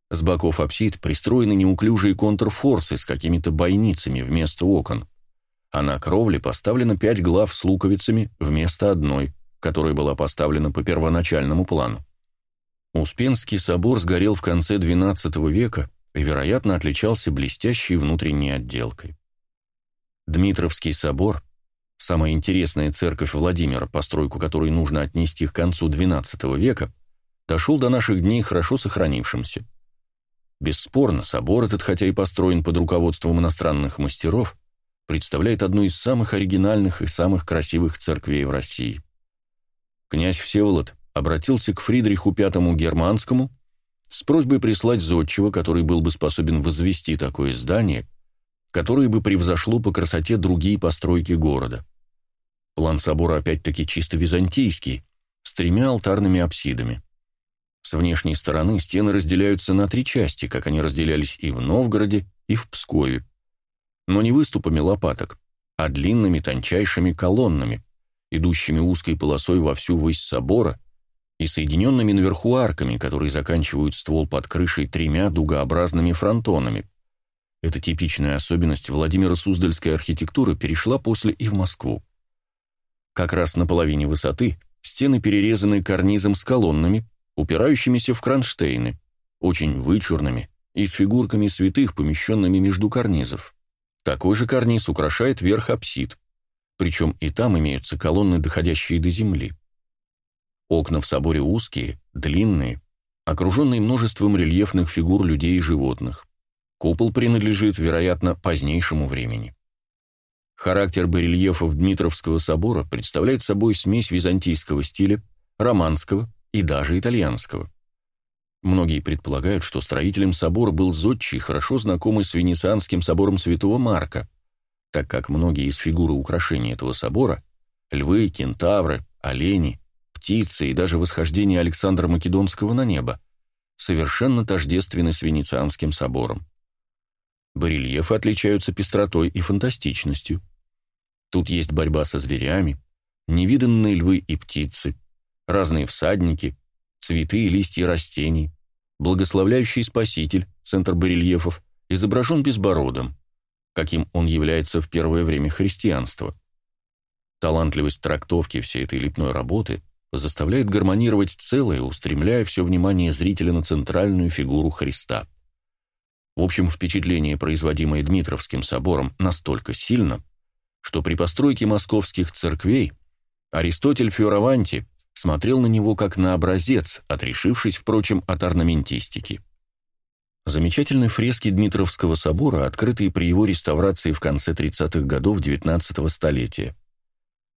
С боков апсид пристроены неуклюжие контрфорсы с какими-то бойницами вместо окон а на кровле поставлено пять глав с луковицами вместо одной, которая была поставлена по первоначальному плану. Успенский собор сгорел в конце XII века и, вероятно, отличался блестящей внутренней отделкой. Дмитровский собор – самая интересная церковь Владимира, постройку которой нужно отнести к концу XII века, дошел до наших дней хорошо сохранившимся. Бесспорно, собор этот, хотя и построен под руководством иностранных мастеров, представляет одну из самых оригинальных и самых красивых церквей в России. Князь Всеволод обратился к Фридриху V Германскому с просьбой прислать зодчего, который был бы способен возвести такое здание, которое бы превзошло по красоте другие постройки города. План собора опять-таки чисто византийский, с тремя алтарными апсидами. С внешней стороны стены разделяются на три части, как они разделялись и в Новгороде, и в Пскове но не выступами лопаток, а длинными тончайшими колоннами, идущими узкой полосой во всю высь собора и соединенными наверху арками, которые заканчивают ствол под крышей тремя дугообразными фронтонами. Эта типичная особенность Владимира Суздальской архитектуры перешла после и в Москву. Как раз на половине высоты стены перерезаны карнизом с колоннами, упирающимися в кронштейны, очень вычурными и с фигурками святых, помещенными между карнизов. Такой же карниз украшает верх апсид, причем и там имеются колонны, доходящие до земли. Окна в соборе узкие, длинные, окруженные множеством рельефных фигур людей и животных. Купол принадлежит, вероятно, позднейшему времени. Характер барельефов Дмитровского собора представляет собой смесь византийского стиля, романского и даже итальянского. Многие предполагают, что строителем собора был зодчий, хорошо знакомый с Венецианским собором Святого Марка, так как многие из фигур и этого собора – львы, кентавры, олени, птицы и даже восхождение Александра Македонского на небо – совершенно тождественны с Венецианским собором. Барельефы отличаются пестротой и фантастичностью. Тут есть борьба со зверями, невиданные львы и птицы, разные всадники, цветы и листья растений, благословляющий Спаситель, центр барельефов, изображен безбородом, каким он является в первое время христианства. Талантливость трактовки всей этой лепной работы заставляет гармонировать целое, устремляя все внимание зрителя на центральную фигуру Христа. В общем, впечатление, производимое Дмитровским собором, настолько сильно, что при постройке московских церквей Аристотель Фиораванти смотрел на него как на образец, отрешившись, впрочем, от орнаментистики. Замечательные фрески Дмитровского собора, открытые при его реставрации в конце 30-х годов XIX столетия.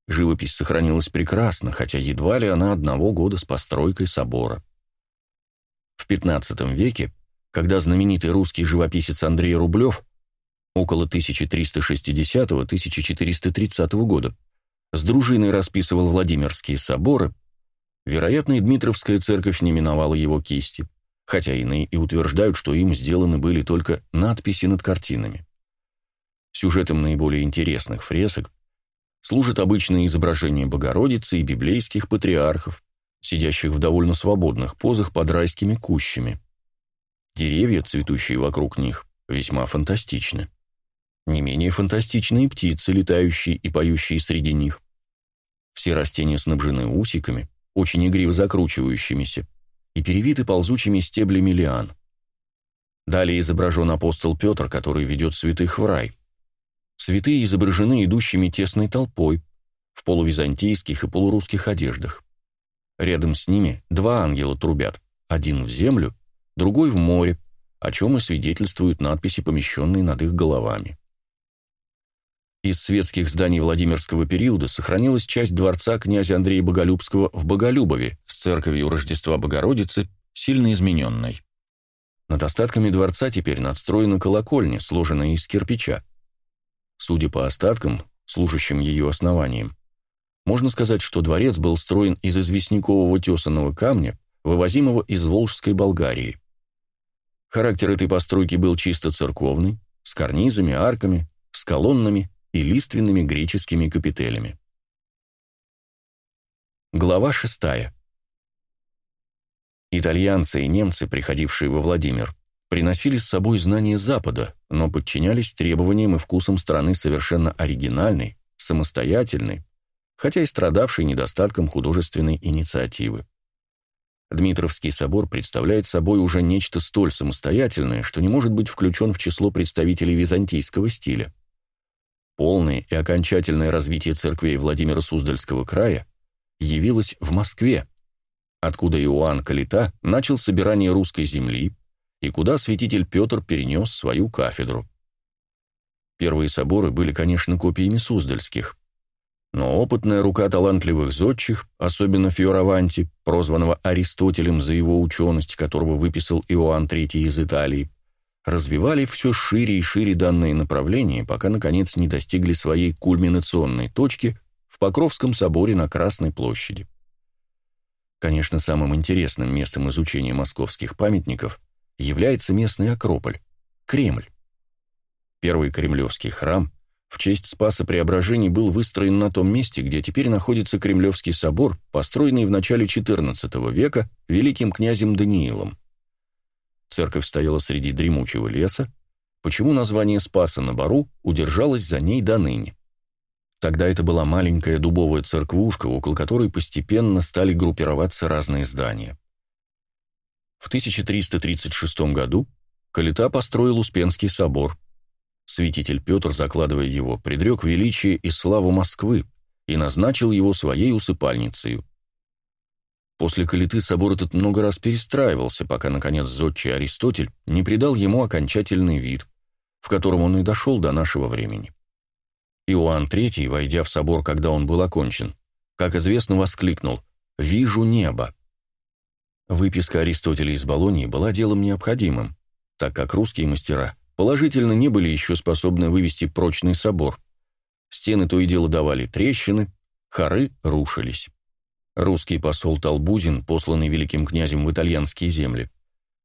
Живопись сохранилась прекрасно, хотя едва ли она одного года с постройкой собора. В XV веке, когда знаменитый русский живописец Андрей Рублев около 1360-1430 года с дружиной расписывал Владимирские соборы, вероятно, и Дмитровская церковь не миновала его кисти, хотя иные и утверждают, что им сделаны были только надписи над картинами. Сюжетом наиболее интересных фресок служат обычные изображения Богородицы и библейских патриархов, сидящих в довольно свободных позах под райскими кущами. Деревья, цветущие вокруг них, весьма фантастичны. Не менее фантастичные птицы, летающие и поющие среди них. Все растения снабжены усиками, очень игриво закручивающимися, и перевиты ползучими стеблями лиан. Далее изображен апостол Петр, который ведет святых в рай. Святые изображены идущими тесной толпой, в полувизантийских и полурусских одеждах. Рядом с ними два ангела трубят, один в землю, другой в море, о чем и свидетельствуют надписи, помещенные над их головами. Из светских зданий Владимирского периода сохранилась часть дворца князя Андрея Боголюбского в Боголюбове с церковью Рождества Богородицы, сильно измененной. Над остатками дворца теперь надстроена колокольня, сложенная из кирпича. Судя по остаткам, служащим ее основанием, можно сказать, что дворец был строен из известнякового тесаного камня, вывозимого из Волжской Болгарии. Характер этой постройки был чисто церковный, с карнизами, арками, с колоннами и лиственными греческими капителями. Глава 6. Итальянцы и немцы, приходившие во Владимир, приносили с собой знания Запада, но подчинялись требованиям и вкусам страны совершенно оригинальной, самостоятельной, хотя и страдавшей недостатком художественной инициативы. Дмитровский собор представляет собой уже нечто столь самостоятельное, что не может быть включен в число представителей византийского стиля. Полное и окончательное развитие церквей Владимира Суздальского края явилось в Москве, откуда Иоанн Калита начал собирание русской земли и куда святитель Петр перенес свою кафедру. Первые соборы были, конечно, копиями суздальских, но опытная рука талантливых зодчих, особенно Фиораванти, прозванного Аристотелем за его ученость, которого выписал Иоанн III из Италии, развивали все шире и шире данные направления, пока, наконец, не достигли своей кульминационной точки в Покровском соборе на Красной площади. Конечно, самым интересным местом изучения московских памятников является местный Акрополь – Кремль. Первый кремлевский храм, в честь Спаса Преображений был выстроен на том месте, где теперь находится Кремлевский собор, построенный в начале XIV века великим князем Даниилом. Церковь стояла среди дремучего леса, почему название Спаса на Бару удержалось за ней до ныне. Тогда это была маленькая дубовая церквушка, около которой постепенно стали группироваться разные здания. В 1336 году Калита построил Успенский собор. Святитель Петр, закладывая его, предрек величие и славу Москвы и назначил его своей усыпальницей. После Калиты собор этот много раз перестраивался, пока, наконец, зодчий Аристотель не придал ему окончательный вид, в котором он и дошел до нашего времени. Иоанн III, войдя в собор, когда он был окончен, как известно, воскликнул «Вижу небо». Выписка Аристотеля из Болонии была делом необходимым, так как русские мастера положительно не были еще способны вывести прочный собор. Стены то и дело давали трещины, хоры рушились. Русский посол Толбузин, посланный великим князем в итальянские земли,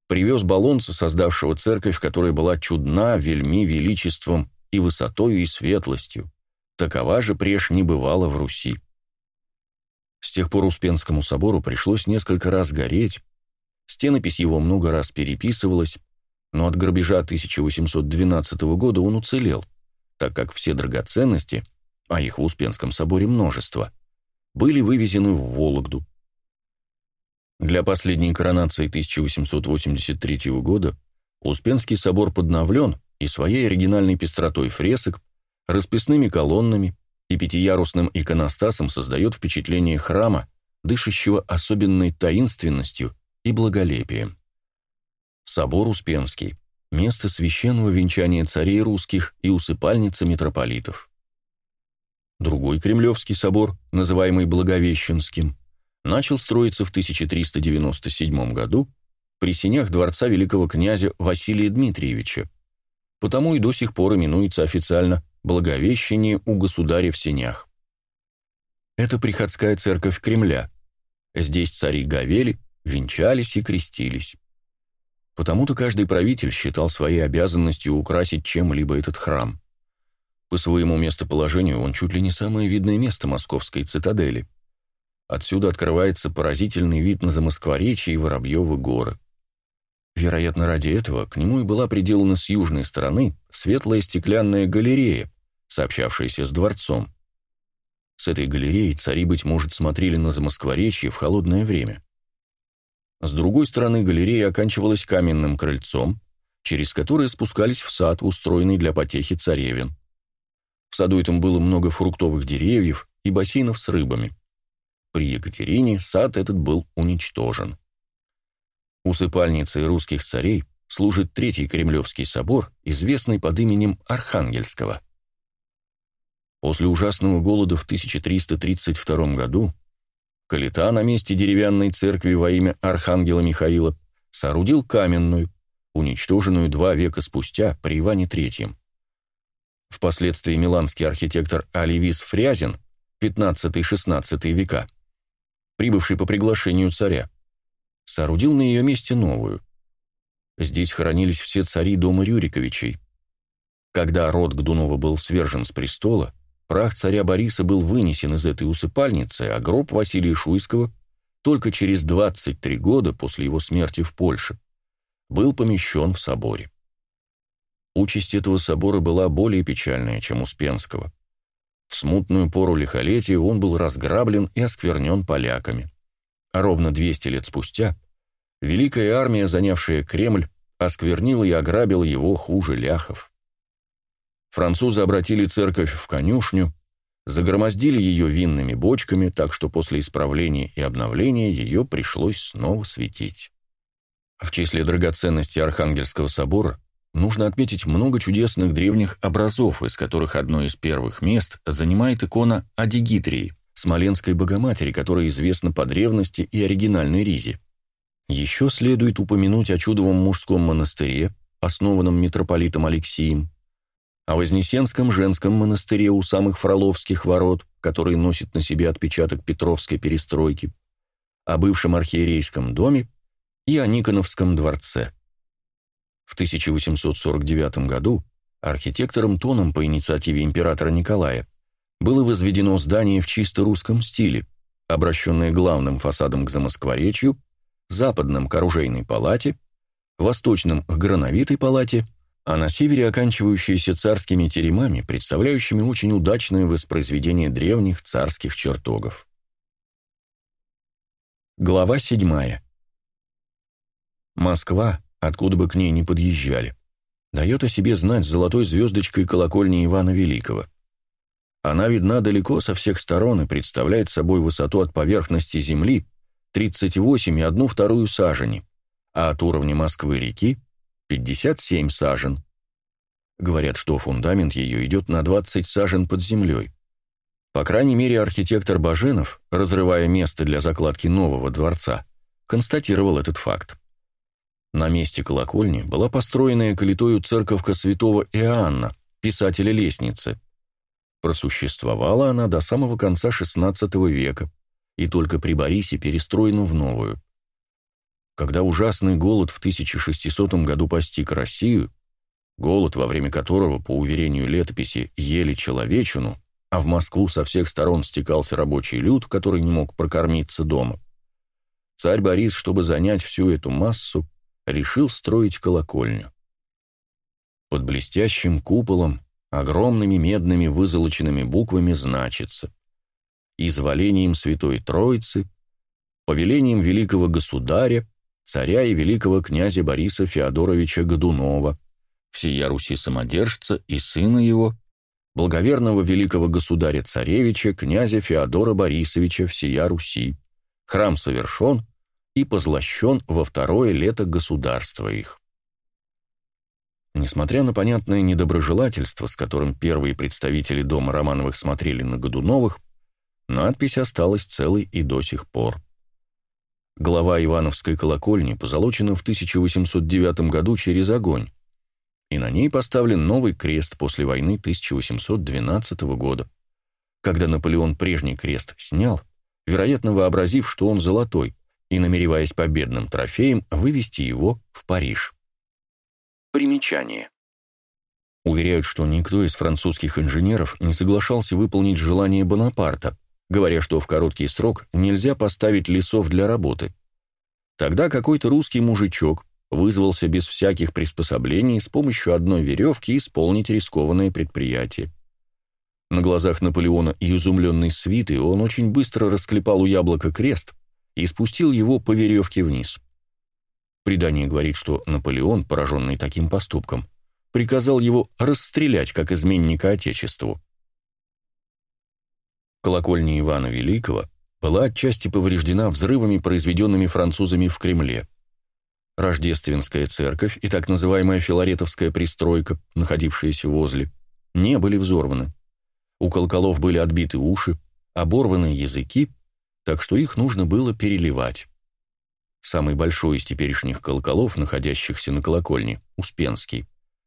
привез баллонца, создавшего церковь, которая была чудна, вельми величеством и высотою и светлостью. Такова же преж не бывала в Руси. С тех пор Успенскому собору пришлось несколько раз гореть, стенопись его много раз переписывалась, но от грабежа 1812 года он уцелел, так как все драгоценности, а их в Успенском соборе множество, были вывезены в Вологду. Для последней коронации 1883 года Успенский собор подновлен и своей оригинальной пестротой фресок, расписными колоннами и пятиярусным иконостасом создает впечатление храма, дышащего особенной таинственностью и благолепием. Собор Успенский – место священного венчания царей русских и усыпальница митрополитов. Другой Кремлевский собор, называемый Благовещенским, начал строиться в 1397 году при сенях дворца великого князя Василия Дмитриевича, потому и до сих пор именуется официально Благовещение у государя в сенях. Это приходская церковь Кремля. Здесь цари говели, венчались и крестились. Потому-то каждый правитель считал своей обязанностью украсить чем-либо этот храм. По своему местоположению он чуть ли не самое видное место московской цитадели. Отсюда открывается поразительный вид на Замоскворечье и Воробьевы горы. Вероятно, ради этого к нему и была приделана с южной стороны светлая стеклянная галерея, сообщавшаяся с дворцом. С этой галереей цари, быть может, смотрели на Замоскворечье в холодное время. С другой стороны галерея оканчивалась каменным крыльцом, через которое спускались в сад, устроенный для потехи царевин. В саду этом было много фруктовых деревьев и бассейнов с рыбами. При Екатерине сад этот был уничтожен. Усыпальницей русских царей служит Третий Кремлевский собор, известный под именем Архангельского. После ужасного голода в 1332 году Калита на месте деревянной церкви во имя Архангела Михаила соорудил каменную, уничтоженную два века спустя при Иване III. Впоследствии миланский архитектор Оливис Фрязин, 15-16 века, прибывший по приглашению царя, соорудил на ее месте новую. Здесь хоронились все цари дома Рюриковичей. Когда род Гдунова был свержен с престола, прах царя Бориса был вынесен из этой усыпальницы, а гроб Василия Шуйского только через 23 года после его смерти в Польше был помещен в соборе. Участь этого собора была более печальная, чем Успенского. В смутную пору лихолетия он был разграблен и осквернен поляками. А ровно 200 лет спустя Великая армия, занявшая Кремль, осквернила и ограбила его хуже ляхов. Французы обратили церковь в конюшню, загромоздили ее винными бочками, так что после исправления и обновления ее пришлось снова светить. В числе драгоценностей Архангельского собора нужно отметить много чудесных древних образов, из которых одно из первых мест занимает икона Адигитрии, Смоленской Богоматери, которая известна по древности и оригинальной ризе. Еще следует упомянуть о чудовом мужском монастыре, основанном митрополитом Алексием, о Вознесенском женском монастыре у самых Фроловских ворот, который носит на себе отпечаток Петровской перестройки, о бывшем архиерейском доме и о Никоновском дворце. В 1849 году Архитектором Тоном по инициативе императора Николая было возведено здание в чисто русском стиле, обращенное главным фасадом к Замоскворечью, западным к оружейной палате, восточным к грановитой палате, а на севере оканчивающееся царскими теремами, представляющими очень удачное воспроизведение древних царских чертогов. Глава 7. Москва, откуда бы к ней не подъезжали, дает о себе знать золотой звездочкой колокольни Ивана Великого. Она видна далеко со всех сторон и представляет собой высоту от поверхности земли 38,1 вторую сажени, а от уровня Москвы-реки 57 сажен. Говорят, что фундамент ее идет на 20 сажен под землей. По крайней мере, архитектор Баженов, разрывая место для закладки нового дворца, констатировал этот факт. На месте колокольни была построенная калитою церковка святого Иоанна, писателя лестницы. Просуществовала она до самого конца XVI века и только при Борисе перестроена в новую. Когда ужасный голод в 1600 году постиг Россию, голод, во время которого, по уверению летописи, ели человечину, а в Москву со всех сторон стекался рабочий люд, который не мог прокормиться дома. Царь Борис, чтобы занять всю эту массу, решил строить колокольню. Под блестящим куполом огромными медными вызолоченными буквами значится «Изволением Святой Троицы, повелением великого государя, царя и великого князя Бориса Феодоровича Годунова, всея Руси самодержца и сына его, благоверного великого государя-царевича, князя Феодора Борисовича всея Руси, храм совершен и позлощен во второе лето государства их. Несмотря на понятное недоброжелательство, с которым первые представители дома Романовых смотрели на Годуновых, надпись осталась целой и до сих пор. Глава Ивановской колокольни позолочена в 1809 году через огонь, и на ней поставлен новый крест после войны 1812 года, когда Наполеон прежний крест снял, вероятно, вообразив, что он золотой, и намереваясь победным трофеем вывести его в Париж. Примечание. Уверяют, что никто из французских инженеров не соглашался выполнить желание Бонапарта, говоря, что в короткий срок нельзя поставить лесов для работы. Тогда какой-то русский мужичок вызвался без всяких приспособлений с помощью одной веревки исполнить рискованное предприятие. На глазах Наполеона и изумленной свиты он очень быстро расклепал у яблока крест и спустил его по веревке вниз. Предание говорит, что Наполеон, пораженный таким поступком, приказал его расстрелять как изменника Отечеству. Колокольня Ивана Великого была отчасти повреждена взрывами, произведенными французами в Кремле. Рождественская церковь и так называемая Филаретовская пристройка, находившиеся возле, не были взорваны. У колоколов были отбиты уши, оборваны языки, так что их нужно было переливать. Самый большой из теперешних колоколов, находящихся на колокольне, Успенский,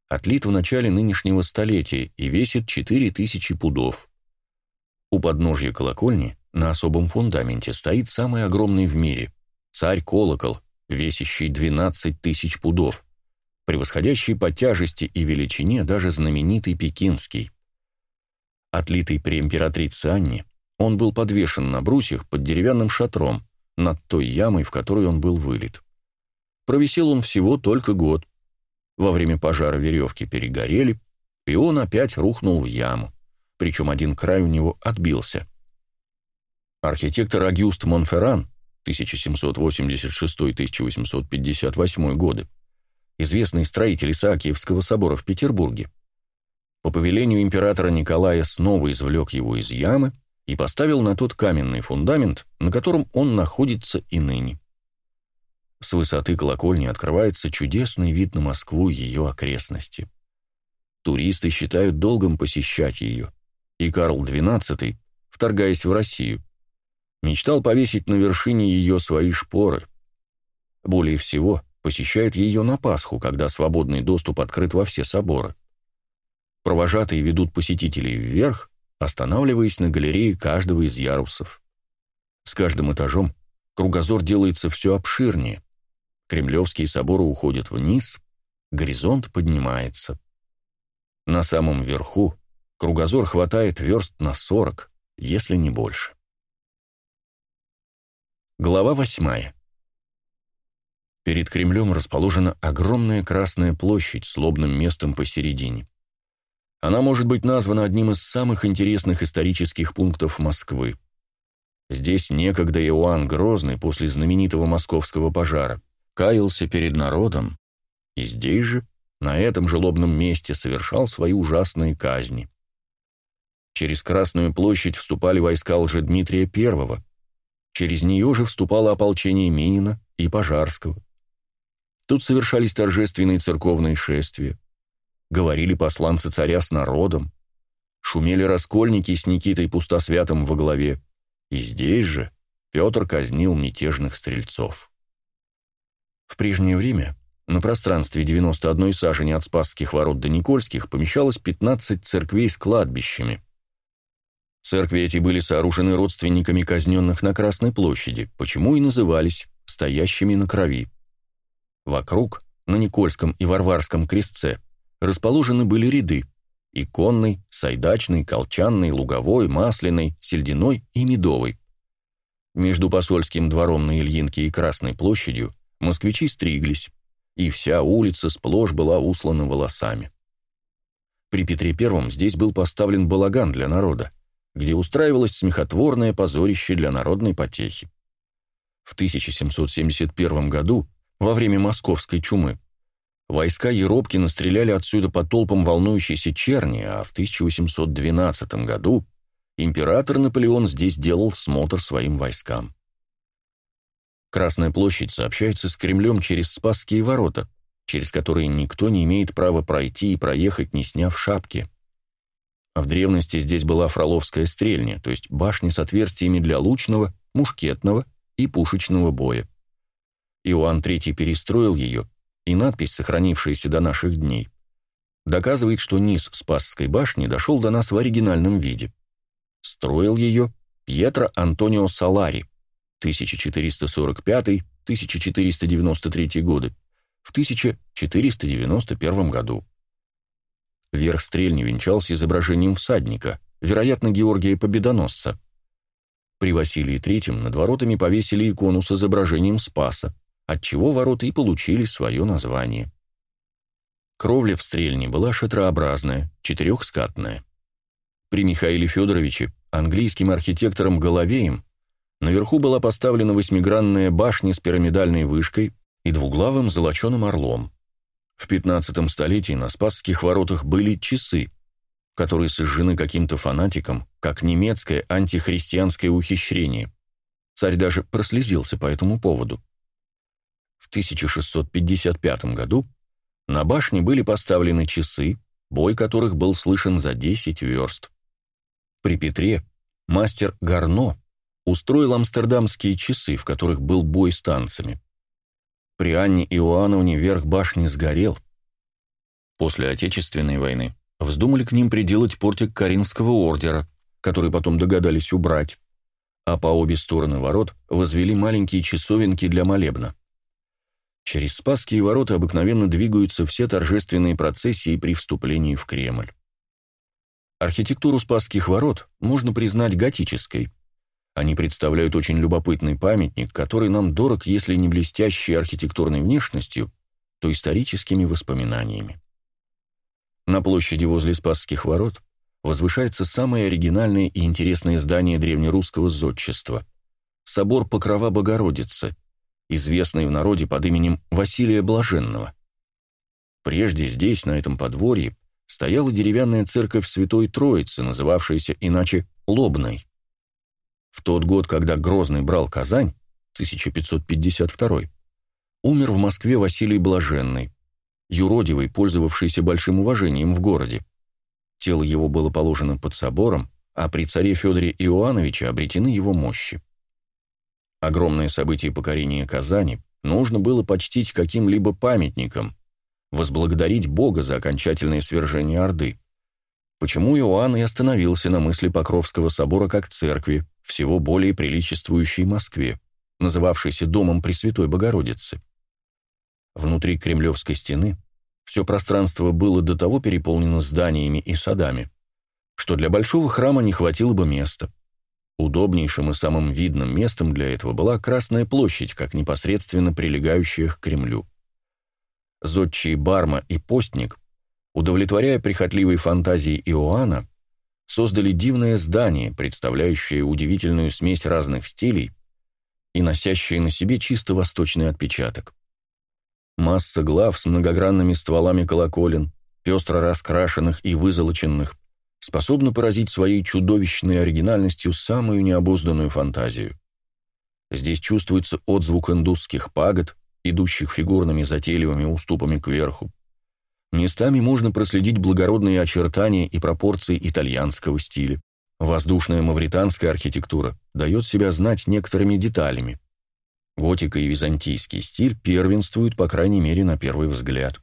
отлит в начале нынешнего столетия и весит 4000 пудов. У подножья колокольни на особом фундаменте стоит самый огромный в мире – царь-колокол, весящий 12 тысяч пудов, превосходящий по тяжести и величине даже знаменитый пекинский. Отлитый при императрице Анне, он был подвешен на брусьях под деревянным шатром, над той ямой, в которой он был вылит. Провисел он всего только год. Во время пожара веревки перегорели, и он опять рухнул в яму, причем один край у него отбился. Архитектор Агюст Монферран 1786-1858 годы, известный строитель Исаакиевского собора в Петербурге, по повелению императора Николая снова извлек его из ямы и поставил на тот каменный фундамент, на котором он находится и ныне. С высоты колокольни открывается чудесный вид на Москву и ее окрестности. Туристы считают долгом посещать ее, и Карл XII, вторгаясь в Россию, Мечтал повесить на вершине ее свои шпоры. Более всего посещают ее на Пасху, когда свободный доступ открыт во все соборы. Провожатые ведут посетителей вверх, останавливаясь на галерее каждого из ярусов. С каждым этажом кругозор делается все обширнее. Кремлевские соборы уходят вниз, горизонт поднимается. На самом верху кругозор хватает верст на 40, если не больше. Глава восьмая. Перед Кремлем расположена огромная Красная площадь с лобным местом посередине. Она может быть названа одним из самых интересных исторических пунктов Москвы. Здесь некогда Иоанн Грозный после знаменитого московского пожара каялся перед народом, и здесь же, на этом же лобном месте, совершал свои ужасные казни. Через Красную площадь вступали войска Лжедмитрия I, через нее же вступало ополчение Минина и Пожарского. Тут совершались торжественные церковные шествия, говорили посланцы царя с народом, шумели раскольники с Никитой Пустосвятым во главе, и здесь же Петр казнил мятежных стрельцов. В прежнее время на пространстве 91 сажени от Спасских ворот до Никольских помещалось 15 церквей с кладбищами. Церкви эти были сооружены родственниками казненных на Красной площади, почему и назывались «стоящими на крови». Вокруг, на Никольском и Варварском крестце, расположены были ряды – иконный, сайдачный, колчанный, луговой, масляный, сельдяной и медовый. Между посольским двором на Ильинке и Красной площадью москвичи стриглись, и вся улица сплошь была услана волосами. При Петре I здесь был поставлен балаган для народа, где устраивалось смехотворное позорище для народной потехи. В 1771 году, во время московской чумы, Войска Еропкина стреляли отсюда по толпам волнующейся черни, а в 1812 году император Наполеон здесь делал смотр своим войскам. Красная площадь сообщается с Кремлем через Спасские ворота, через которые никто не имеет права пройти и проехать, не сняв шапки. А в древности здесь была Фроловская стрельня, то есть башня с отверстиями для лучного, мушкетного и пушечного боя. Иоанн III перестроил ее, и надпись, сохранившаяся до наших дней, доказывает, что низ Спасской башни дошел до нас в оригинальном виде. Строил ее Пьетро Антонио Салари, 1445-1493 годы, в 1491 году. Верх стрельни венчался изображением всадника, вероятно, Георгия Победоносца. При Василии III над воротами повесили икону с изображением Спаса, отчего ворота и получили свое название. Кровля в стрельне была шатрообразная, четырехскатная. При Михаиле Федоровиче, английским архитектором Головеем, наверху была поставлена восьмигранная башня с пирамидальной вышкой и двуглавым золоченым орлом. В 15 столетии на Спасских воротах были часы, которые сожжены каким-то фанатиком, как немецкое антихристианское ухищрение. Царь даже прослезился по этому поводу. В 1655 году на башне были поставлены часы, бой которых был слышен за 10 верст. При Петре мастер Гарно устроил амстердамские часы, в которых был бой с танцами. При Анне Иоанновне верх башни сгорел. После Отечественной войны вздумали к ним приделать портик Каринского ордера, который потом догадались убрать, а по обе стороны ворот возвели маленькие часовенки для молебна. Через Спасские ворота обыкновенно двигаются все торжественные процессии при вступлении в Кремль. Архитектуру Спасских ворот можно признать готической. Они представляют очень любопытный памятник, который нам дорог, если не блестящей архитектурной внешностью, то историческими воспоминаниями. На площади возле Спасских ворот возвышается самое оригинальное и интересное здание древнерусского зодчества – собор Покрова Богородицы, известный в народе под именем Василия Блаженного. Прежде здесь, на этом подворье, стояла деревянная церковь Святой Троицы, называвшаяся иначе Лобной. В тот год, когда Грозный брал Казань, 1552 умер в Москве Василий Блаженный, юродивый, пользовавшийся большим уважением в городе. Тело его было положено под собором, а при царе Федоре Иоанновиче обретены его мощи. Огромное событие покорения Казани нужно было почтить каким-либо памятником, возблагодарить Бога за окончательное свержение Орды. Почему Иоанн и остановился на мысли Покровского собора как церкви, всего более приличествующей Москве, называвшейся Домом Пресвятой Богородицы. Внутри Кремлевской стены Все пространство было до того переполнено зданиями и садами, что для большого храма не хватило бы места. Удобнейшим и самым видным местом для этого была Красная площадь, как непосредственно прилегающая к Кремлю. Зодчие Барма и Постник, удовлетворяя прихотливой фантазии Иоанна, создали дивное здание, представляющее удивительную смесь разных стилей и носящее на себе чисто восточный отпечаток. Масса глав с многогранными стволами колоколен, пестро раскрашенных и вызолоченных, способна поразить своей чудовищной оригинальностью самую необузданную фантазию. Здесь чувствуется отзвук индусских пагод, идущих фигурными затейливыми уступами кверху. Местами можно проследить благородные очертания и пропорции итальянского стиля. Воздушная мавританская архитектура дает себя знать некоторыми деталями. Готика и византийский стиль первенствуют, по крайней мере, на первый взгляд.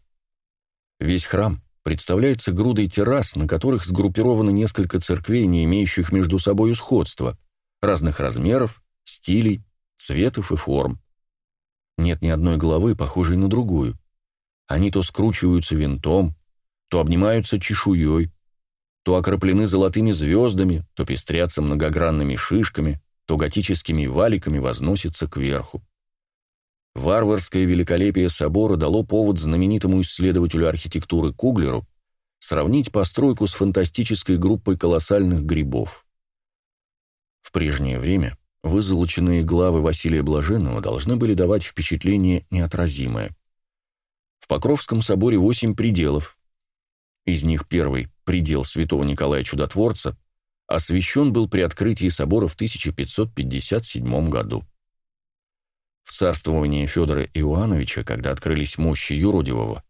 Весь храм представляется грудой террас, на которых сгруппировано несколько церквей, не имеющих между собой сходства, разных размеров, стилей, цветов и форм. Нет ни одной головы, похожей на другую. Они то скручиваются винтом, то обнимаются чешуей, то окроплены золотыми звездами, то пестрятся многогранными шишками, то готическими валиками возносится кверху. Варварское великолепие собора дало повод знаменитому исследователю архитектуры Куглеру сравнить постройку с фантастической группой колоссальных грибов. В прежнее время вызолоченные главы Василия Блаженного должны были давать впечатление неотразимое. В Покровском соборе восемь пределов. Из них первый, предел святого Николая Чудотворца, освящен был при открытии собора в 1557 году. В царствовании Федора Иоанновича, когда открылись мощи юродивого,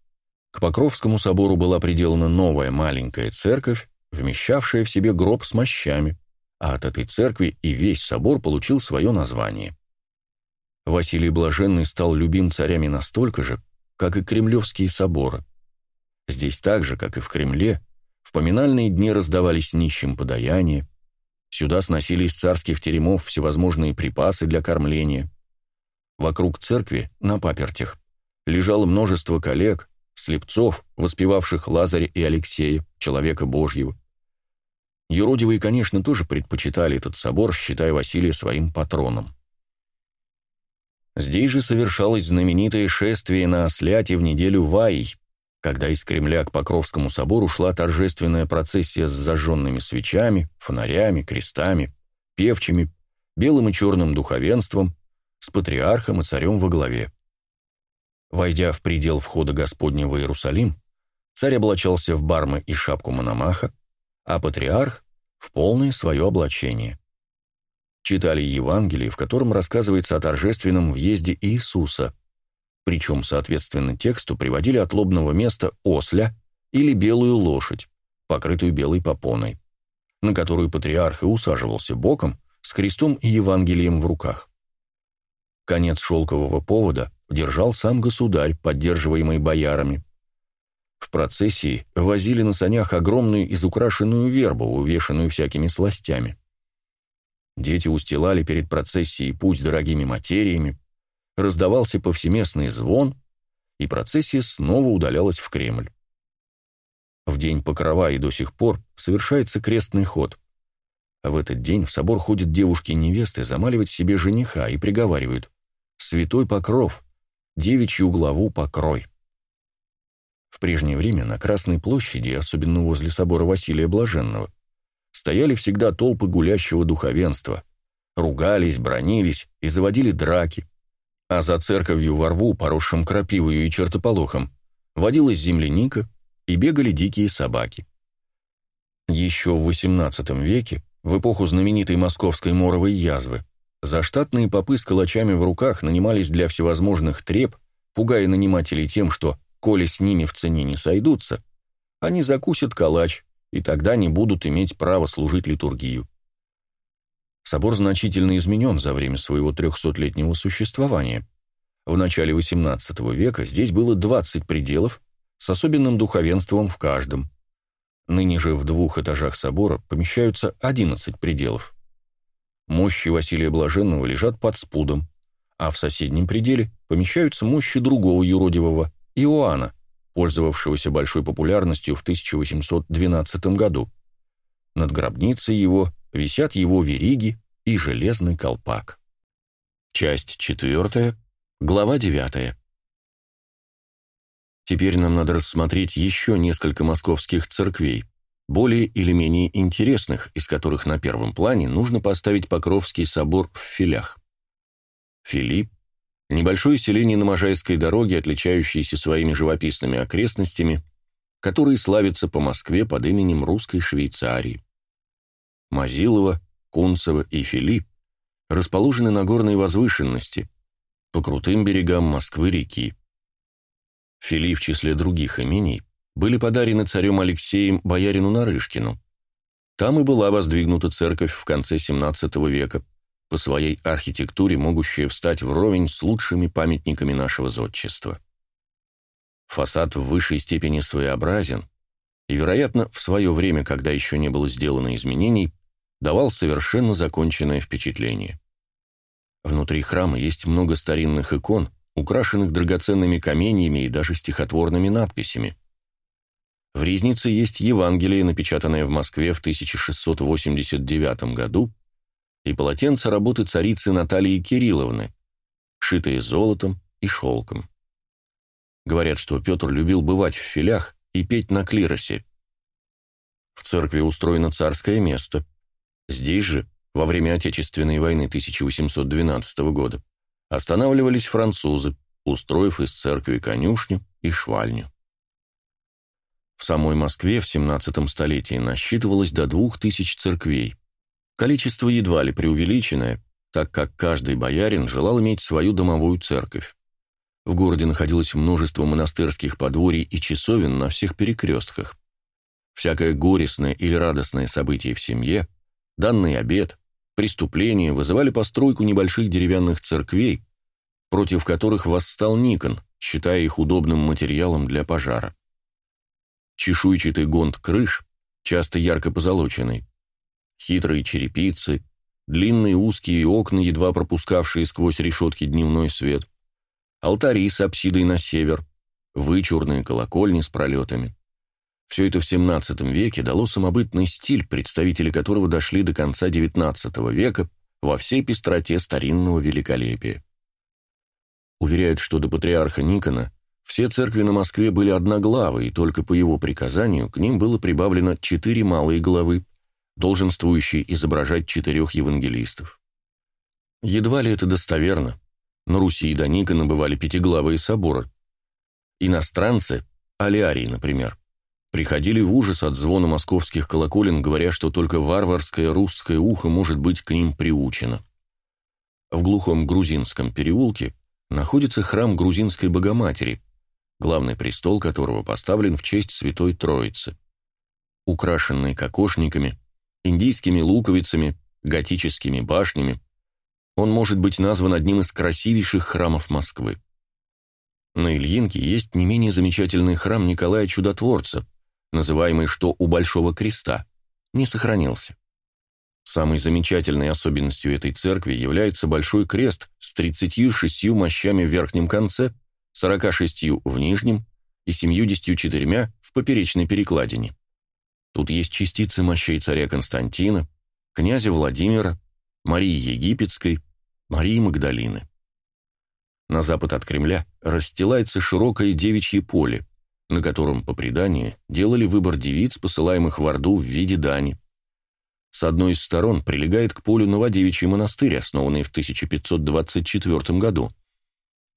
к Покровскому собору была приделана новая маленькая церковь, вмещавшая в себе гроб с мощами, а от этой церкви и весь собор получил свое название. Василий Блаженный стал любим царями настолько же, как и кремлевские соборы. Здесь так же, как и в Кремле, в поминальные дни раздавались нищим подаяния, сюда сносили из царских теремов всевозможные припасы для кормления. Вокруг церкви, на папертях, лежало множество коллег, слепцов, воспевавших Лазаря и Алексея, человека Божьего. Юродивые, конечно, тоже предпочитали этот собор, считая Василия своим патроном. Здесь же совершалось знаменитое шествие на Осляте в неделю Ваий, когда из Кремля к Покровскому собору шла торжественная процессия с зажженными свечами, фонарями, крестами, певчими, белым и черным духовенством, с патриархом и царем во главе. Войдя в предел входа Господня в Иерусалим, царь облачался в бармы и шапку Мономаха, а патриарх — в полное свое облачение. Читали Евангелие, в котором рассказывается о торжественном въезде Иисуса, причем, соответственно, тексту приводили от лобного места осля или белую лошадь, покрытую белой попоной, на которую патриарх и усаживался боком, с крестом и Евангелием в руках. Конец шелкового повода держал сам государь, поддерживаемый боярами. В процессии возили на санях огромную изукрашенную вербу, увешанную всякими сластями. Дети устилали перед процессией путь дорогими материями, раздавался повсеместный звон, и процессия снова удалялась в Кремль. В день Покрова и до сих пор совершается крестный ход. А в этот день в собор ходят девушки-невесты замаливать себе жениха и приговаривают «Святой Покров, девичью главу покрой». В прежнее время на Красной площади, особенно возле собора Василия Блаженного, стояли всегда толпы гулящего духовенства, ругались, бронились и заводили драки, а за церковью во рву, поросшим крапивою и чертополохом, водилась земляника и бегали дикие собаки. Еще в XVIII веке, в эпоху знаменитой московской моровой язвы, заштатные попы с калачами в руках нанимались для всевозможных треп, пугая нанимателей тем, что, коли с ними в цене не сойдутся, они закусят калач, и тогда не будут иметь права служить литургию. Собор значительно изменен за время своего трехсотлетнего существования. В начале XVIII века здесь было 20 пределов с особенным духовенством в каждом. Ныне же в двух этажах собора помещаются 11 пределов. Мощи Василия Блаженного лежат под спудом, а в соседнем пределе помещаются мощи другого юродивого, Иоанна, пользовавшегося большой популярностью в 1812 году. Над гробницей его висят его вериги и железный колпак. Часть четвертая, глава девятая. Теперь нам надо рассмотреть еще несколько московских церквей, более или менее интересных, из которых на первом плане нужно поставить Покровский собор в Филях. Филипп – небольшое селение на Можайской дороге, отличающееся своими живописными окрестностями, которые славятся по Москве под именем Русской Швейцарии. Мазилово, Кунцево и Филипп расположены на горной возвышенности, по крутым берегам Москвы-реки. Фили в числе других имений были подарены царем Алексеем боярину Нарышкину. Там и была воздвигнута церковь в конце XVII века, по своей архитектуре могущая встать вровень с лучшими памятниками нашего зодчества. Фасад в высшей степени своеобразен, и, вероятно, в свое время, когда еще не было сделано изменений, давал совершенно законченное впечатление. Внутри храма есть много старинных икон, украшенных драгоценными каменьями и даже стихотворными надписями. В Ризнице есть Евангелие, напечатанное в Москве в 1689 году, и полотенце работы царицы Натальи Кирилловны, шитые золотом и шелком. Говорят, что Петр любил бывать в филях и петь на клиросе. В церкви устроено царское место. Здесь же, во время Отечественной войны 1812 года, останавливались французы, устроив из церкви конюшню и швальню. В самой Москве в 17 столетии насчитывалось до двух тысяч церквей. Количество едва ли преувеличенное, так как каждый боярин желал иметь свою домовую церковь. В городе находилось множество монастырских подворий и часовен на всех перекрестках. Всякое горестное или радостное событие в семье, данный обед, преступления вызывали постройку небольших деревянных церквей, против которых восстал Никон, считая их удобным материалом для пожара. Чешуйчатый гонт крыш, часто ярко позолоченный, хитрые черепицы, длинные узкие окна, едва пропускавшие сквозь решетки дневной свет, алтари с апсидой на север, вычурные колокольни с пролетами. Все это в XVII веке дало самобытный стиль, представители которого дошли до конца XIX века во всей пестроте старинного великолепия. Уверяют, что до патриарха Никона все церкви на Москве были одноглавы, и только по его приказанию к ним было прибавлено четыре малые главы, долженствующие изображать четырех евангелистов. Едва ли это достоверно. На Руси до Никона бывали пятиглавые соборы. Иностранцы, алиарии, например, приходили в ужас от звона московских колоколен, говоря, что только варварское русское ухо может быть к ним приучено. В глухом грузинском переулке находится храм грузинской Богоматери, главный престол которого поставлен в честь Святой Троицы. Украшенный кокошниками, индийскими луковицами, готическими башнями, он может быть назван одним из красивейших храмов Москвы. На Ильинке есть не менее замечательный храм Николая Чудотворца, называемый «что у Большого Креста», не сохранился. Самой замечательной особенностью этой церкви является большой крест с 36 мощами в верхнем конце, 46 в нижнем и 74 в поперечной перекладине. Тут есть частицы мощей царя Константина, князя Владимира, Марии Египетской, Марии Магдалины. На запад от Кремля расстилается широкое девичье поле, на котором, по преданию, делали выбор девиц, посылаемых в Орду в виде дани. С одной из сторон прилегает к полю Новодевичий монастырь, основанный в 1524 году.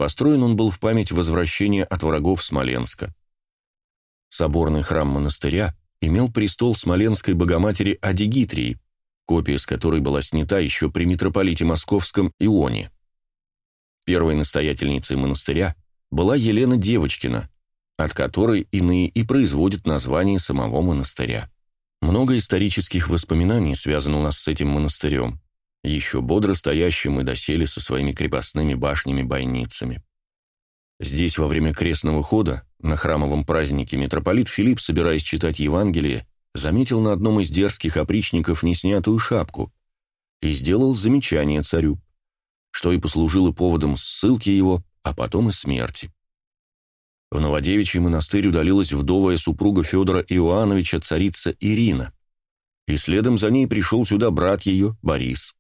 Построен он был в память возвращения от врагов Смоленска. Соборный храм монастыря имел престол Смоленской Богоматери Адигитрии, копия с которой была снята еще при митрополите Московском Ионе. Первой настоятельницей монастыря была Елена Девочкина, от которой иные и производят название самого монастыря. Много исторических воспоминаний связано у нас с этим монастырем, еще бодро стоящим и доселе со своими крепостными башнями-бойницами. Здесь во время крестного хода, на храмовом празднике, митрополит Филипп, собираясь читать Евангелие, заметил на одном из дерзких опричников неснятую шапку и сделал замечание царю, что и послужило поводом ссылки его, а потом и смерти. В Новодевичий монастырь удалилась вдовая супруга Федора Иоанновича, царица Ирина, и следом за ней пришел сюда брат ее, Борис.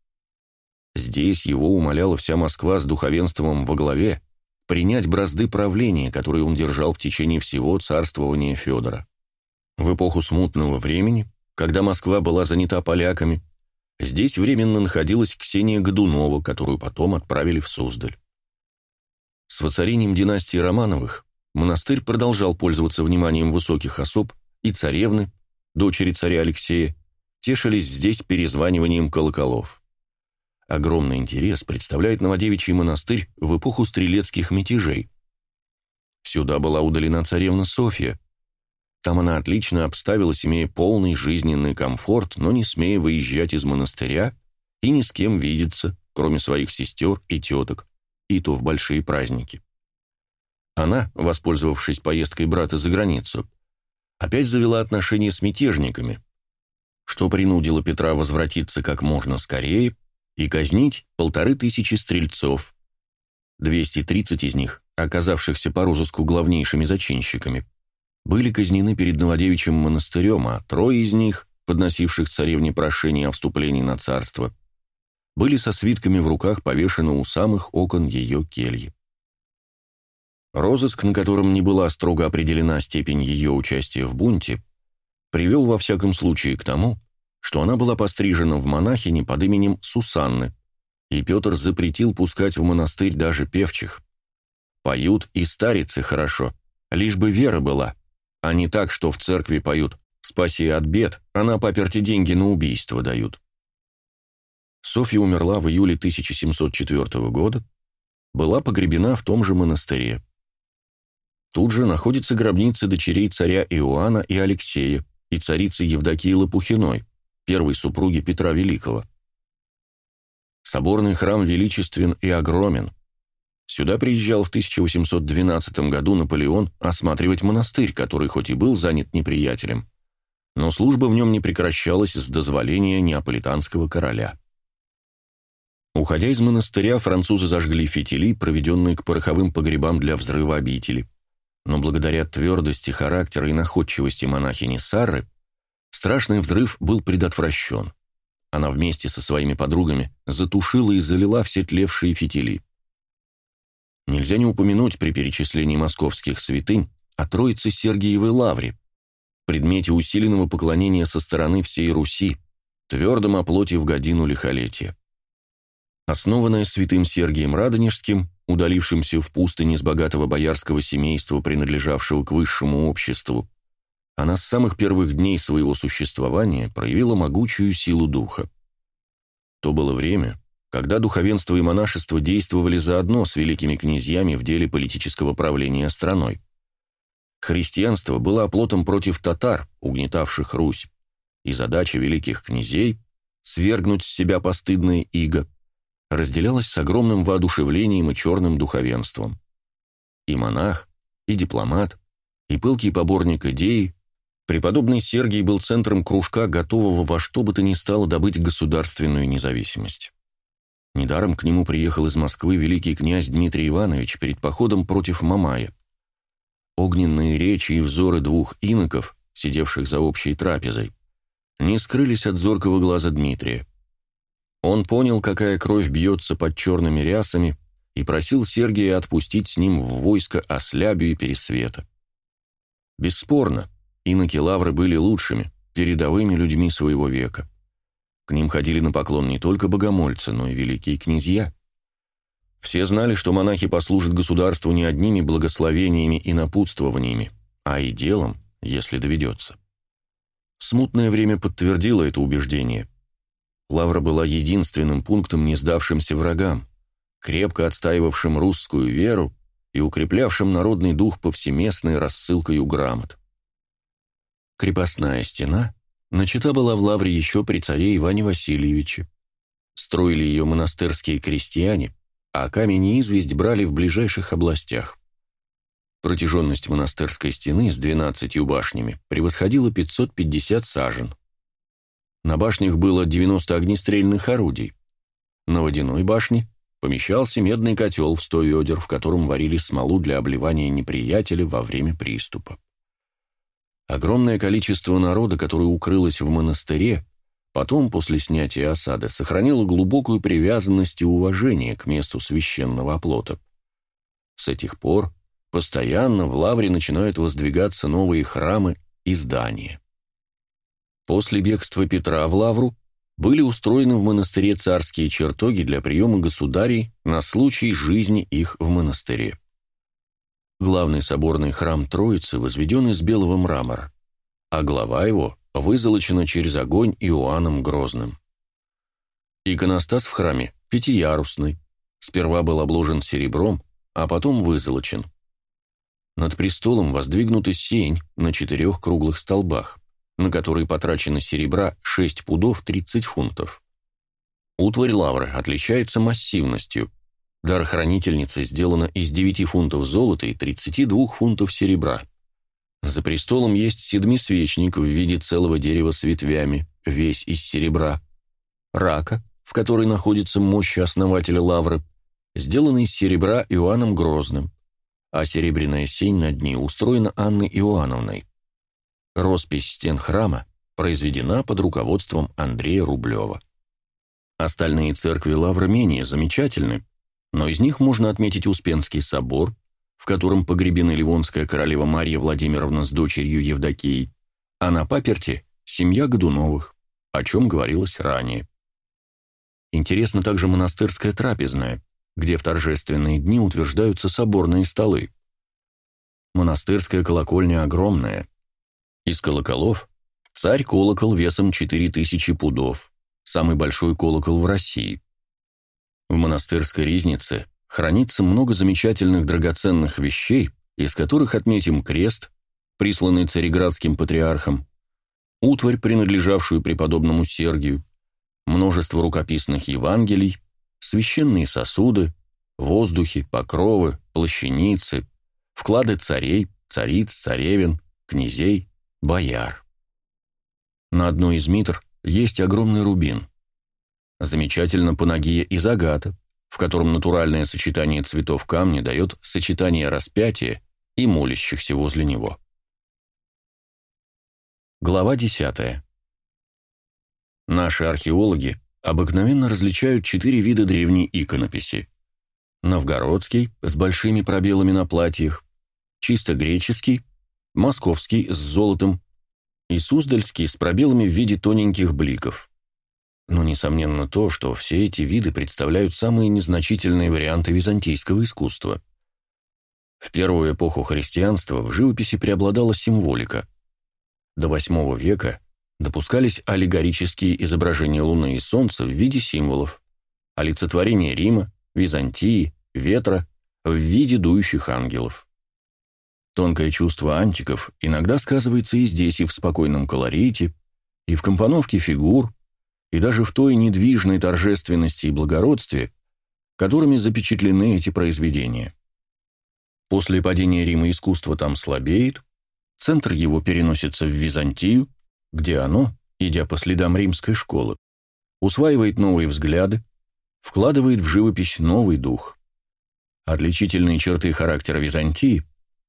Здесь его умоляла вся Москва с духовенством во главе принять бразды правления, которые он держал в течение всего царствования Федора. В эпоху смутного времени, когда Москва была занята поляками, здесь временно находилась Ксения Годунова, которую потом отправили в Суздаль. С воцарением династии Романовых монастырь продолжал пользоваться вниманием высоких особ, и царевны, дочери царя Алексея, тешились здесь перезваниванием колоколов. Огромный интерес представляет Новодевичий монастырь в эпоху стрелецких мятежей. Сюда была удалена царевна Софья. Там она отлично обставилась, имея полный жизненный комфорт, но не смея выезжать из монастыря и ни с кем видеться, кроме своих сестер и теток, и то в большие праздники. Она, воспользовавшись поездкой брата за границу, опять завела отношения с мятежниками, что принудило Петра возвратиться как можно скорее и казнить полторы тысячи стрельцов, 230 из них, оказавшихся по розыску главнейшими зачинщиками, были казнены перед Новодевичьим монастырем, а трое из них, подносивших царевне прошение о вступлении на царство, были со свитками в руках повешены у самых окон ее кельи. Розыск, на котором не была строго определена степень ее участия в бунте, привел во всяком случае к тому, что она была пострижена в монахини под именем Сусанны, и Петр запретил пускать в монастырь даже певчих. Поют и старицы хорошо, лишь бы вера была, а не так, что в церкви поют «Спаси от бед», а на паперти деньги на убийство дают. Софья умерла в июле 1704 года, была погребена в том же монастыре. Тут же находится гробница дочерей царя Иоанна и Алексея и царицы Евдокии Лопухиной, первой супруги Петра Великого. Соборный храм величествен и огромен. Сюда приезжал в 1812 году Наполеон осматривать монастырь, который хоть и был занят неприятелем, но служба в нем не прекращалась с дозволения неаполитанского короля. Уходя из монастыря, французы зажгли фитили, проведенные к пороховым погребам для взрыва обители но благодаря твердости характера и находчивости монахини Сары страшный взрыв был предотвращен. Она вместе со своими подругами затушила и залила все тлевшие фитили. Нельзя не упомянуть при перечислении московских святынь о Троице Сергиевой Лавре, предмете усиленного поклонения со стороны всей Руси, твердом оплоте в годину лихолетия. Основанная святым Сергием Радонежским, удалившимся в пустыне с богатого боярского семейства, принадлежавшего к высшему обществу, она с самых первых дней своего существования проявила могучую силу духа. То было время, когда духовенство и монашество действовали заодно с великими князьями в деле политического правления страной. Христианство было оплотом против татар, угнетавших Русь, и задача великих князей — свергнуть с себя постыдное иго — разделялась с огромным воодушевлением и черным духовенством. И монах, и дипломат, и пылкий поборник идеи, преподобный Сергий был центром кружка, готового во что бы то ни стало добыть государственную независимость. Недаром к нему приехал из Москвы великий князь Дмитрий Иванович перед походом против Мамая. Огненные речи и взоры двух иноков, сидевших за общей трапезой, не скрылись от зоркого глаза Дмитрия. Он понял, какая кровь бьется под черными рясами, и просил Сергия отпустить с ним в войско Ослябию и Пересвета. Бесспорно, иноки Лавры были лучшими, передовыми людьми своего века. К ним ходили на поклон не только богомольцы, но и великие князья. Все знали, что монахи послужат государству не одними благословениями и напутствованиями, а и делом, если доведется. Смутное время подтвердило это убеждение. Лавра была единственным пунктом, не сдавшимся врагам, крепко отстаивавшим русскую веру и укреплявшим народный дух повсеместной рассылкой грамот. Крепостная стена начата была в Лавре еще при царе Иване Васильевиче. Строили ее монастырские крестьяне, а камень и известь брали в ближайших областях. Протяженность монастырской стены с двенадцатью башнями превосходила 550 сажен. На башнях было 90 огнестрельных орудий. На водяной башне помещался медный котел в сто ведер, в котором варили смолу для обливания неприятеля во время приступа. Огромное количество народа, которое укрылось в монастыре, потом, после снятия осады, сохранило глубокую привязанность и уважение к месту священного оплота. С этих пор постоянно в Лавре начинают воздвигаться новые храмы и здания. После бегства Петра в Лавру были устроены в монастыре царские чертоги для приема государей на случай жизни их в монастыре. Главный соборный храм Троицы возведен из белого мрамора, а глава его вызолочена через огонь Иоанном Грозным. Иконостас в храме пятиярусный, сперва был обложен серебром, а потом вызолочен. Над престолом воздвигнута сень на четырех круглых столбах, на которые потрачено серебра 6 пудов 30 фунтов. Утварь лавры отличается массивностью. Дар хранительницы сделана из 9 фунтов золота и 32 фунтов серебра. За престолом есть седмисвечник в виде целого дерева с ветвями, весь из серебра. Рака, в которой находится мощь основателя лавры, сделана из серебра Иоанном Грозным, а серебряная сень над ней устроена Анной Иоанновной. Роспись стен храма произведена под руководством Андрея Рублева. Остальные церкви Лавра менее замечательны, но из них можно отметить Успенский собор, в котором погребены Ливонская королева Марья Владимировна с дочерью Евдокией, а на паперте – семья Годуновых, о чем говорилось ранее. Интересно также монастырская трапезная, где в торжественные дни утверждаются соборные столы. Монастырская колокольня огромная, из колоколов царь колокол весом 4000 пудов, самый большой колокол в России. В монастырской ризнице хранится много замечательных драгоценных вещей, из которых отметим крест, присланный цареградским патриархом, утварь, принадлежавшую преподобному Сергию, множество рукописных Евангелий, священные сосуды, воздухи, покровы, плащаницы, вклады царей, цариц, царевин, князей, бояр. На одной из митр есть огромный рубин. Замечательно панагия из агата, в котором натуральное сочетание цветов камня дает сочетание распятия и молящихся возле него. Глава 10. Наши археологи обыкновенно различают четыре вида древней иконописи. Новгородский, с большими пробелами на платьях, чисто греческий, московский с золотом и суздальский с пробелами в виде тоненьких бликов. Но несомненно то, что все эти виды представляют самые незначительные варианты византийского искусства. В первую эпоху христианства в живописи преобладала символика. До VIII века допускались аллегорические изображения Луны и Солнца в виде символов, олицетворение Рима, Византии, ветра в виде дующих ангелов. Тонкое чувство антиков иногда сказывается и здесь, и в спокойном колорите, и в компоновке фигур, и даже в той недвижной торжественности и благородстве, которыми запечатлены эти произведения. После падения Рима искусство там слабеет, центр его переносится в Византию, где оно, идя по следам римской школы, усваивает новые взгляды, вкладывает в живопись новый дух. Отличительные черты характера Византии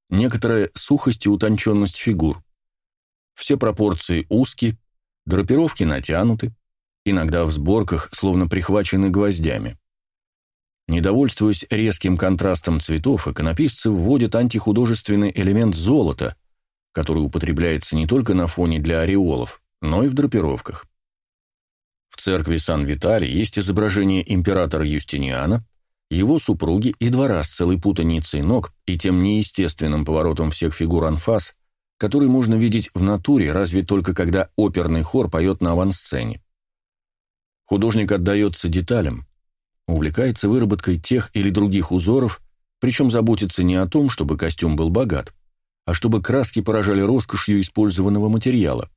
некоторая сухость и утонченность фигур. Все пропорции узкие, драпировки натянуты, иногда в сборках словно прихвачены гвоздями. Недовольствуясь резким контрастом цветов, иконописцы вводят антихудожественный элемент золота, который употребляется не только на фоне для ореолов, но и в драпировках. В церкви Сан-Виталий есть изображение императора Юстиниана, его супруги и двора с целой путаницей ног и тем неестественным поворотом всех фигур анфас, который можно видеть в натуре разве только когда оперный хор поет на авансцене. Художник отдается деталям, увлекается выработкой тех или других узоров, причем заботится не о том, чтобы костюм был богат, а чтобы краски поражали роскошью использованного материала.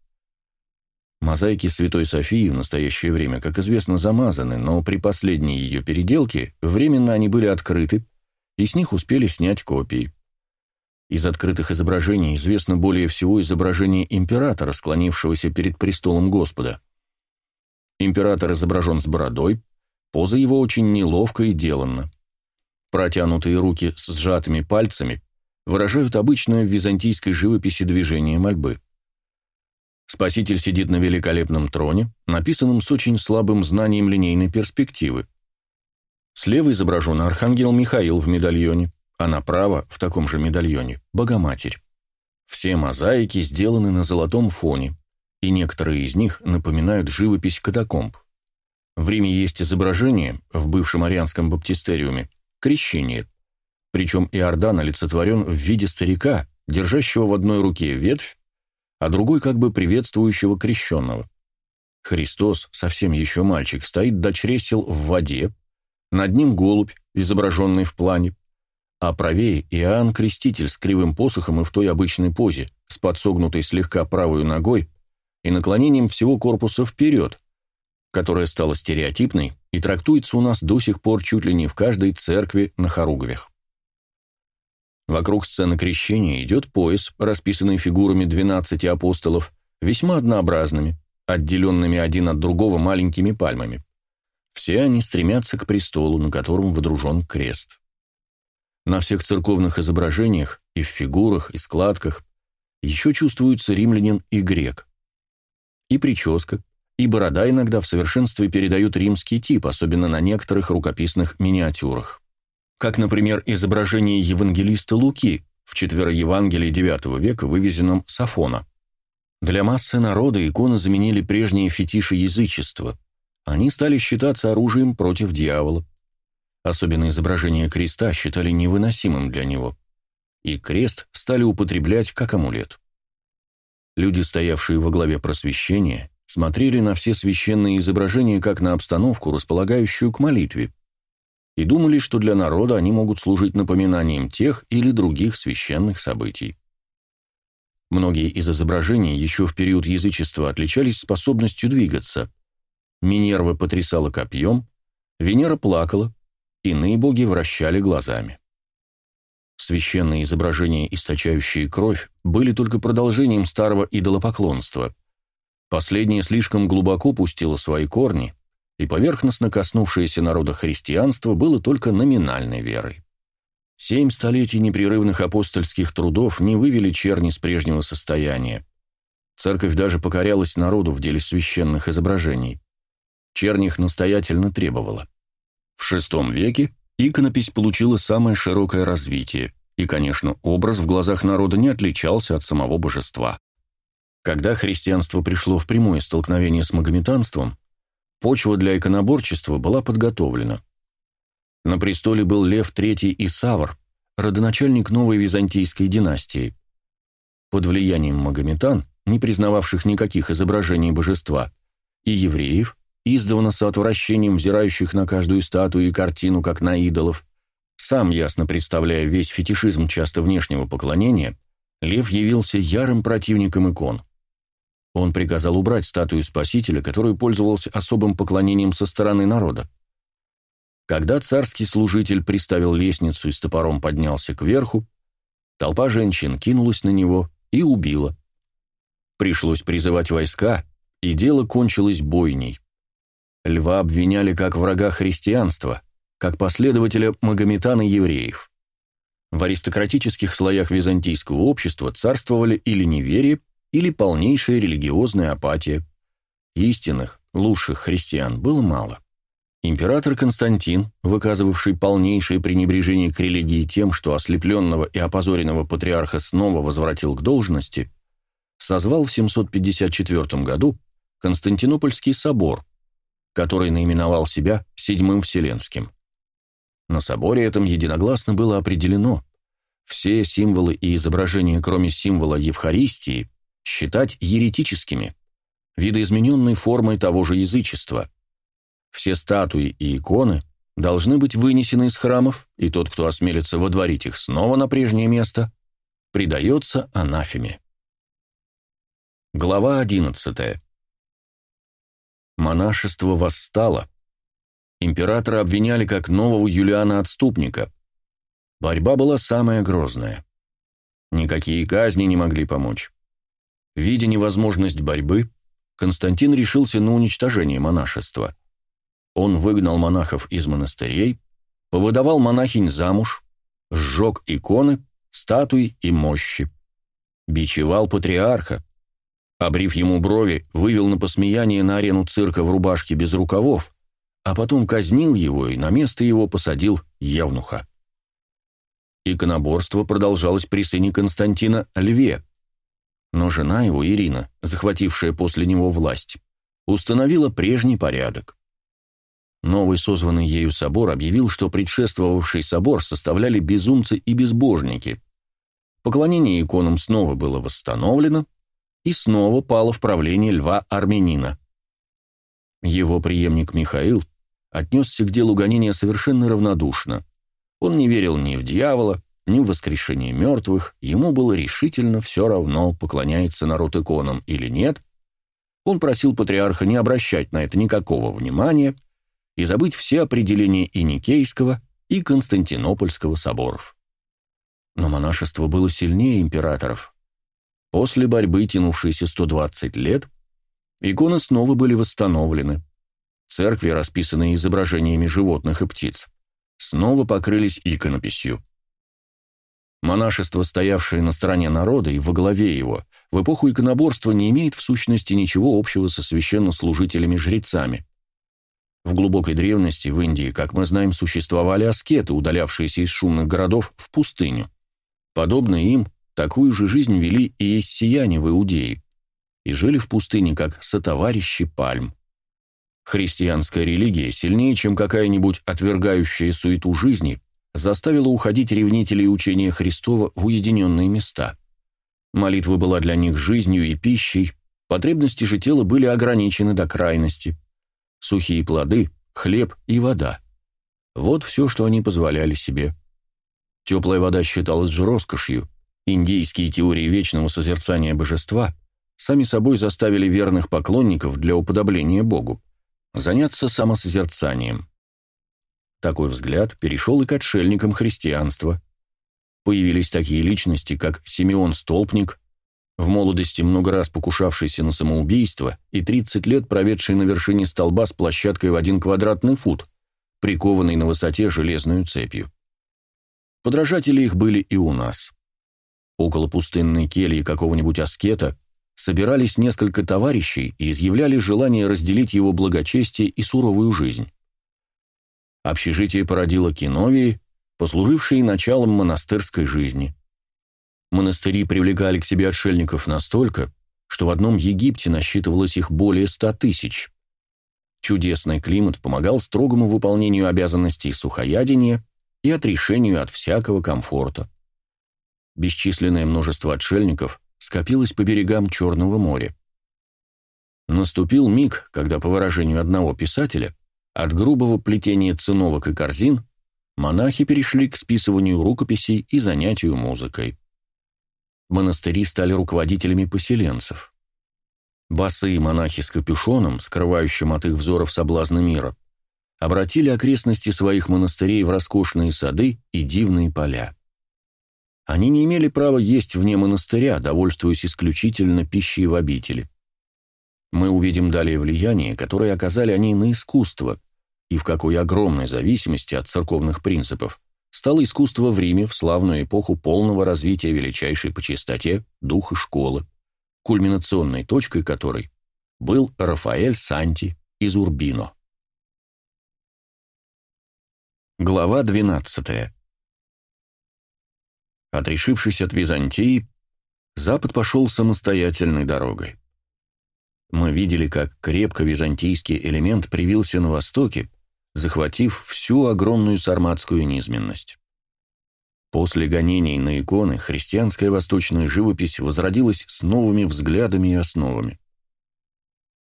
Мозаики Святой Софии в настоящее время, как известно, замазаны, но при последней ее переделке временно они были открыты, и с них успели снять копии. Из открытых изображений известно более всего изображение императора, склонившегося перед престолом Господа. Император изображен с бородой, Поза его очень неловко и деланна. Протянутые руки с сжатыми пальцами выражают обычное в византийской живописи движение мольбы. Спаситель сидит на великолепном троне, написанном с очень слабым знанием линейной перспективы. Слева изображен архангел Михаил в медальоне, а направо, в таком же медальоне, Богоматерь. Все мозаики сделаны на золотом фоне, и некоторые из них напоминают живопись катакомб. В Риме есть изображение, в бывшем арианском баптистериуме, крещение. Причем Иордан олицетворен в виде старика, держащего в одной руке ветвь, а другой как бы приветствующего крещенного. Христос, совсем еще мальчик, стоит до чресел в воде, над ним голубь, изображенный в плане, а правее Иоанн Креститель с кривым посохом и в той обычной позе, с подсогнутой слегка правой ногой и наклонением всего корпуса вперед, которая стала стереотипной и трактуется у нас до сих пор чуть ли не в каждой церкви на хоругвях. Вокруг сцены крещения идет пояс, расписанный фигурами 12 апостолов, весьма однообразными, отделенными один от другого маленькими пальмами. Все они стремятся к престолу, на котором водружен крест. На всех церковных изображениях, и в фигурах, и складках, еще чувствуются римлянин и грек. И прическа, и борода иногда в совершенстве передают римский тип, особенно на некоторых рукописных миниатюрах. Как, например, изображение евангелиста Луки в четвероевангелии IX века, вывезенном с Афона. Для массы народа иконы заменили прежние фетиши язычества. Они стали считаться оружием против дьявола. Особенно изображение креста считали невыносимым для него. И крест стали употреблять как амулет. Люди, стоявшие во главе просвещения, смотрели на все священные изображения как на обстановку, располагающую к молитве, и думали, что для народа они могут служить напоминанием тех или других священных событий. Многие из изображений еще в период язычества отличались способностью двигаться. Минерва потрясала копьем, Венера плакала, Иные боги вращали глазами. Священные изображения, источающие кровь, были только продолжением старого идолопоклонства. Последнее слишком глубоко пустило свои корни, и поверхностно коснувшееся народа христианства было только номинальной верой. Семь столетий непрерывных апостольских трудов не вывели черни с прежнего состояния. Церковь даже покорялась народу в деле священных изображений. Черних настоятельно требовала. В VI веке иконопись получила самое широкое развитие, и, конечно, образ в глазах народа не отличался от самого божества. Когда христианство пришло в прямое столкновение с магометанством, почва для иконоборчества была подготовлена. На престоле был Лев III и Савр, родоначальник новой византийской династии. Под влиянием магометан, не признававших никаких изображений божества, и евреев, издавна с отвращением взирающих на каждую статую и картину, как на идолов, сам ясно представляя весь фетишизм часто внешнего поклонения, Лев явился ярым противником икон. Он приказал убрать статую Спасителя, которую пользовался особым поклонением со стороны народа. Когда царский служитель приставил лестницу и с топором поднялся кверху, толпа женщин кинулась на него и убила. Пришлось призывать войска, и дело кончилось бойней. Льва обвиняли как врага христианства, как последователя магометан и евреев. В аристократических слоях византийского общества царствовали или неверие, или полнейшая религиозная апатия. Истинных, лучших христиан было мало. Император Константин, выказывавший полнейшее пренебрежение к религии тем, что ослепленного и опозоренного патриарха снова возвратил к должности, созвал в 754 году Константинопольский собор, который наименовал себя Седьмым Вселенским. На соборе этом единогласно было определено, все символы и изображения, кроме символа Евхаристии, считать еретическими, видоизмененной формой того же язычества. Все статуи и иконы должны быть вынесены из храмов, и тот, кто осмелится водворить их снова на прежнее место, предается анафеме. Глава одиннадцатая. Монашество восстало. Императора обвиняли как нового Юлиана-отступника. Борьба была самая грозная. Никакие казни не могли помочь. Видя невозможность борьбы, Константин решился на уничтожение монашества. Он выгнал монахов из монастырей, повыдавал монахинь замуж, сжег иконы, статуи и мощи. Бичевал патриарха, обрив ему брови, вывел на посмеяние на арену цирка в рубашке без рукавов, а потом казнил его и на место его посадил Евнуха. Иконоборство продолжалось при сыне Константина Льве, но жена его, Ирина, захватившая после него власть, установила прежний порядок. Новый созванный ею собор объявил, что предшествовавший собор составляли безумцы и безбожники. Поклонение иконам снова было восстановлено и снова пало в правление льва Армянина. Его преемник Михаил отнесся к делу гонения совершенно равнодушно. Он не верил ни в дьявола, ни в воскрешение мертвых, ему было решительно все равно, поклоняется народ иконам или нет. Он просил патриарха не обращать на это никакого внимания и забыть все определения и Никейского, и Константинопольского соборов. Но монашество было сильнее императоров. После борьбы, тянувшейся 120 лет, иконы снова были восстановлены. Церкви, расписанные изображениями животных и птиц, снова покрылись иконописью. Монашество, стоявшее на стороне народа и во главе его, в эпоху иконоборства не имеет в сущности ничего общего со священнослужителями-жрецами. В глубокой древности в Индии, как мы знаем, существовали аскеты, удалявшиеся из шумных городов в пустыню. Подобно им, такую же жизнь вели и иссияне в Иудее, и жили в пустыне как сотоварищи пальм. Христианская религия, сильнее, чем какая-нибудь отвергающая суету жизни, заставила уходить ревнителей учения Христова в уединенные места. Молитва была для них жизнью и пищей, потребности же тела были ограничены до крайности – сухие плоды, хлеб и вода. Вот все, что они позволяли себе. Теплая вода считалась же роскошью. Индийские теории вечного созерцания божества сами собой заставили верных поклонников для уподобления Богу заняться самосозерцанием. Такой взгляд перешел и к отшельникам христианства. Появились такие личности, как Симеон Столпник, в молодости много раз покушавшийся на самоубийство и 30 лет проведший на вершине столба с площадкой в один квадратный фут, прикованный на высоте железную цепью. Подражатели их были и у нас. Около пустынной кельи какого-нибудь аскета собирались несколько товарищей и изъявляли желание разделить его благочестие и суровую жизнь. Общежитие породило киновии, послужившие началом монастырской жизни – Монастыри привлекали к себе отшельников настолько, что в одном Египте насчитывалось их более ста тысяч. Чудесный климат помогал строгому выполнению обязанностей сухоядения и отрешению от всякого комфорта. Бесчисленное множество отшельников скопилось по берегам Черного моря. Наступил миг, когда, по выражению одного писателя, от грубого плетения циновок и корзин монахи перешли к списыванию рукописей и занятию музыкой монастыри стали руководителями поселенцев. Басы монахи с капюшоном, скрывающим от их взоров соблазны мира, обратили окрестности своих монастырей в роскошные сады и дивные поля. Они не имели права есть вне монастыря, довольствуясь исключительно пищей в обители. Мы увидим далее влияние, которое оказали они на искусство, и в какой огромной зависимости от церковных принципов стало искусство в Риме в славную эпоху полного развития величайшей по чистоте духа школы, кульминационной точкой которой был Рафаэль Санти из Урбино. Глава 12. Отрешившись от Византии, Запад пошел самостоятельной дорогой. Мы видели, как крепко византийский элемент привился на Востоке захватив всю огромную сарматскую низменность. После гонений на иконы христианская восточная живопись возродилась с новыми взглядами и основами.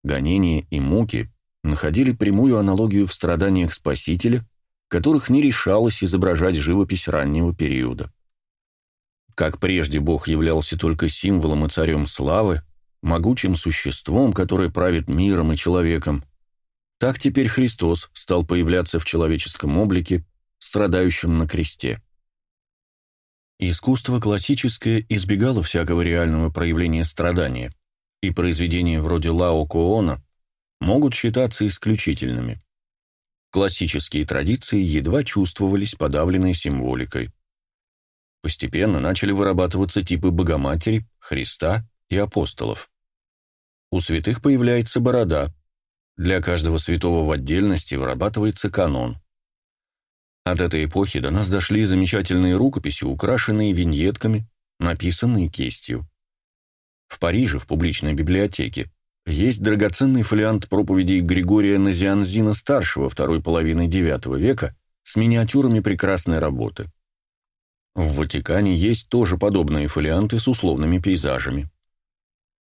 Гонения и муки находили прямую аналогию в страданиях Спасителя, которых не решалось изображать живопись раннего периода. Как прежде Бог являлся только символом и царем славы, могучим существом, которое правит миром и человеком, так теперь Христос стал появляться в человеческом облике, страдающем на кресте. Искусство классическое избегало всякого реального проявления страдания, и произведения вроде Лао Коона могут считаться исключительными. Классические традиции едва чувствовались подавленной символикой. Постепенно начали вырабатываться типы Богоматери, Христа и апостолов. У святых появляется борода. Для каждого святого в отдельности вырабатывается канон. От этой эпохи до нас дошли замечательные рукописи, украшенные виньетками, написанные кистью. В Париже, в публичной библиотеке, есть драгоценный фолиант проповедей Григория Назианзина-старшего второй половины IX века с миниатюрами прекрасной работы. В Ватикане есть тоже подобные фолианты с условными пейзажами.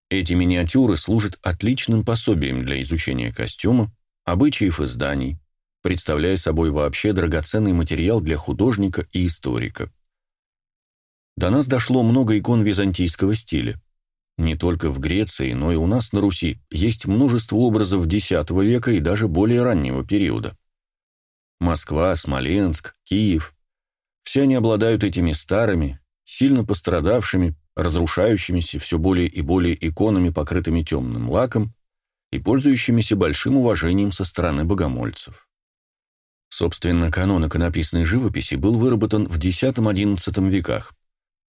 Эти миниатюры служат отличным пособием для изучения костюма, обычаев и зданий, представляя собой вообще драгоценный материал для художника и историка. До нас дошло много икон византийского стиля. Не только в Греции, но и у нас на Руси есть множество образов X века и даже более раннего периода. Москва, Смоленск, Киев – все они обладают этими старыми, сильно пострадавшими, разрушающимися все более и более иконами, покрытыми темным лаком и пользующимися большим уважением со стороны богомольцев. Собственно, канон иконописной живописи был выработан в X-XI веках.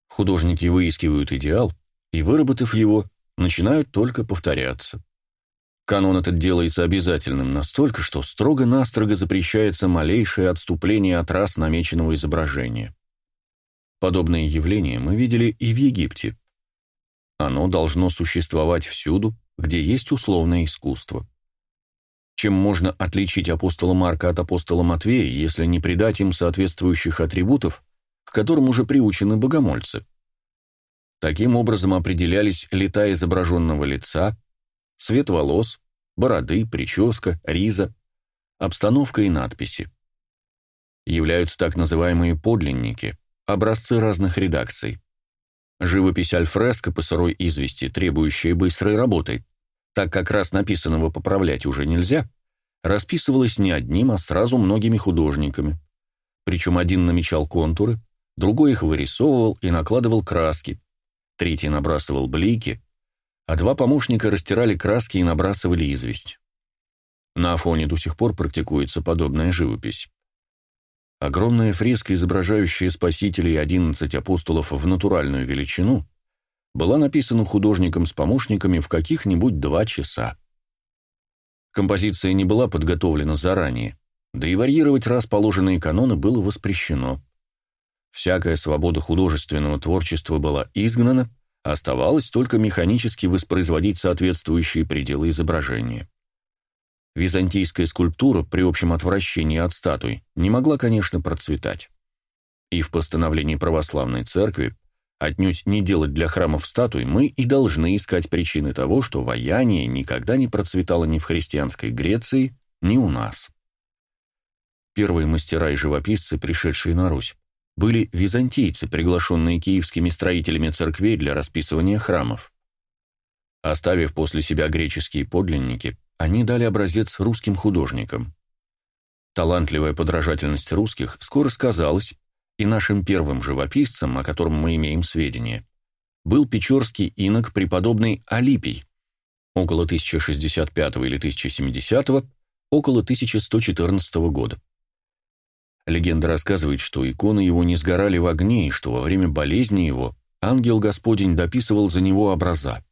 Художники выискивают идеал, и, выработав его, начинают только повторяться. Канон этот делается обязательным настолько, что строго-настрого запрещается малейшее отступление от рас намеченного изображения. Подобные явления мы видели и в Египте. Оно должно существовать всюду, где есть условное искусство. Чем можно отличить апостола Марка от апостола Матвея, если не придать им соответствующих атрибутов, к которым уже приучены богомольцы? Таким образом определялись лета изображенного лица, цвет волос, бороды, прическа, риза, обстановка и надписи. Являются так называемые подлинники, образцы разных редакций. Живопись альфреско по сырой извести, требующая быстрой работы, так как раз написанного поправлять уже нельзя, расписывалась не одним, а сразу многими художниками. Причем один намечал контуры, другой их вырисовывал и накладывал краски, третий набрасывал блики, а два помощника растирали краски и набрасывали известь. На Афоне до сих пор практикуется подобная живопись. Огромная фреска, изображающая спасителей и одиннадцать апостолов в натуральную величину, была написана художником с помощниками в каких-нибудь два часа. Композиция не была подготовлена заранее, да и варьировать раз положенные каноны было воспрещено. Всякая свобода художественного творчества была изгнана, оставалось только механически воспроизводить соответствующие пределы изображения. Византийская скульптура при общем отвращении от статуй не могла, конечно, процветать. И в постановлении православной церкви отнюдь не делать для храмов статуй, мы и должны искать причины того, что ваяние никогда не процветало ни в христианской Греции, ни у нас. Первые мастера и живописцы, пришедшие на Русь, были византийцы, приглашенные киевскими строителями церквей для расписывания храмов. Оставив после себя греческие подлинники, они дали образец русским художникам. Талантливая подражательность русских скоро сказалась, и нашим первым живописцем, о котором мы имеем сведения, был печорский инок преподобный Алипий, около 1065 или 1070, около 1114 года. Легенда рассказывает, что иконы его не сгорали в огне, и что во время болезни его ангел Господень дописывал за него образа.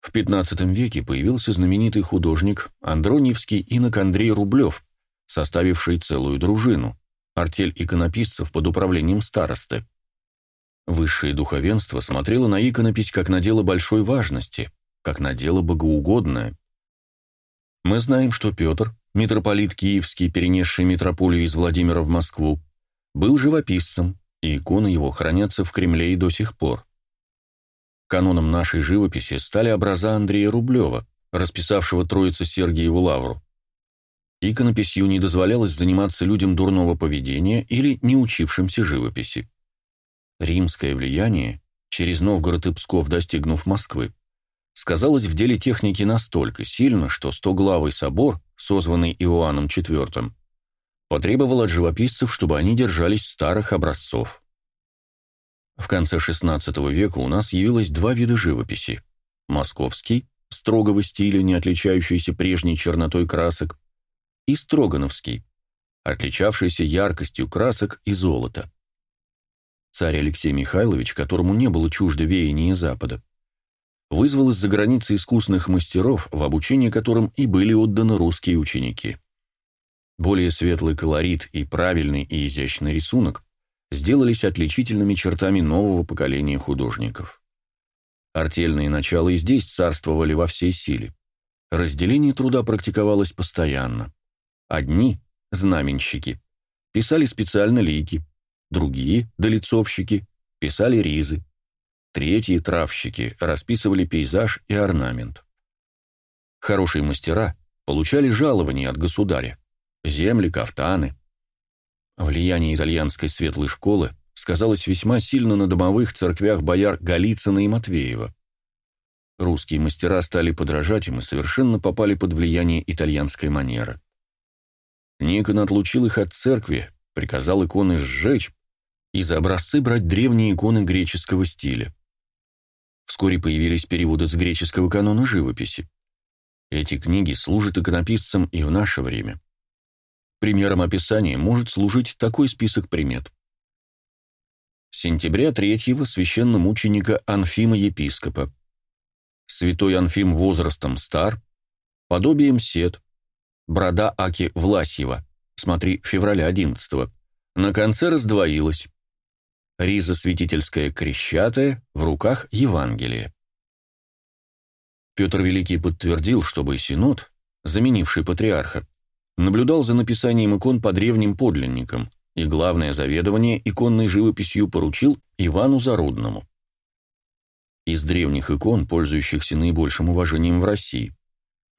В XV веке появился знаменитый художник Андроньевский инок Андрей Рублев, составивший целую дружину, артель иконописцев под управлением старосты. Высшее духовенство смотрело на иконопись как на дело большой важности, как на дело богоугодное. Мы знаем, что Петр, митрополит Киевский, перенесший митрополию из Владимира в Москву, был живописцем, и иконы его хранятся в Кремле и до сих пор. Каноном нашей живописи стали образа Андрея Рублева, расписавшего Троице Сергиеву Лавру. Иконописью не дозволялось заниматься людям дурного поведения или не учившимся живописи. Римское влияние, через Новгород и Псков достигнув Москвы, сказалось в деле техники настолько сильно, что стоглавый собор созванный Иоанном IV, потребовал от живописцев, чтобы они держались старых образцов. В конце XVI века у нас явилось два вида живописи. Московский, строгого стиля, не отличающийся прежней чернотой красок, и Строгановский, отличавшийся яркостью красок и золота. Царь Алексей Михайлович, которому не было чуждо веяния Запада, вызвал из-за границы искусных мастеров, в обучение которым и были отданы русские ученики. Более светлый колорит и правильный и изящный рисунок сделались отличительными чертами нового поколения художников. Артельные начала и здесь царствовали во всей силе. Разделение труда практиковалось постоянно. Одни, знаменщики, писали специально лики, другие, долицовщики, писали ризы, третьи, травщики, расписывали пейзаж и орнамент. Хорошие мастера получали жалования от государя, земли, кафтаны. Влияние итальянской светлой школы сказалось весьма сильно на домовых церквях бояр Голицына и Матвеева. Русские мастера стали подражать им и совершенно попали под влияние итальянской манеры. Никон отлучил их от церкви, приказал иконы сжечь и за образцы брать древние иконы греческого стиля. Вскоре появились переводы с греческого канона живописи. Эти книги служат иконописцам и в наше время. Примером описания может служить такой список примет. Сентября 3-го священномученика Анфима епископа. Святой Анфим возрастом стар, подобием сед, борода Аки Власьева, смотри, февраля 11-го, на конце раздвоилась. Риза святительская крещатая, в руках Евангелие. Петр Великий подтвердил, чтобы Синод, заменивший патриарха, наблюдал за написанием икон по древним подлинникам, и главное заведование иконной живописью поручил Ивану Зарудному. Из древних икон, пользующихся наибольшим уважением в России,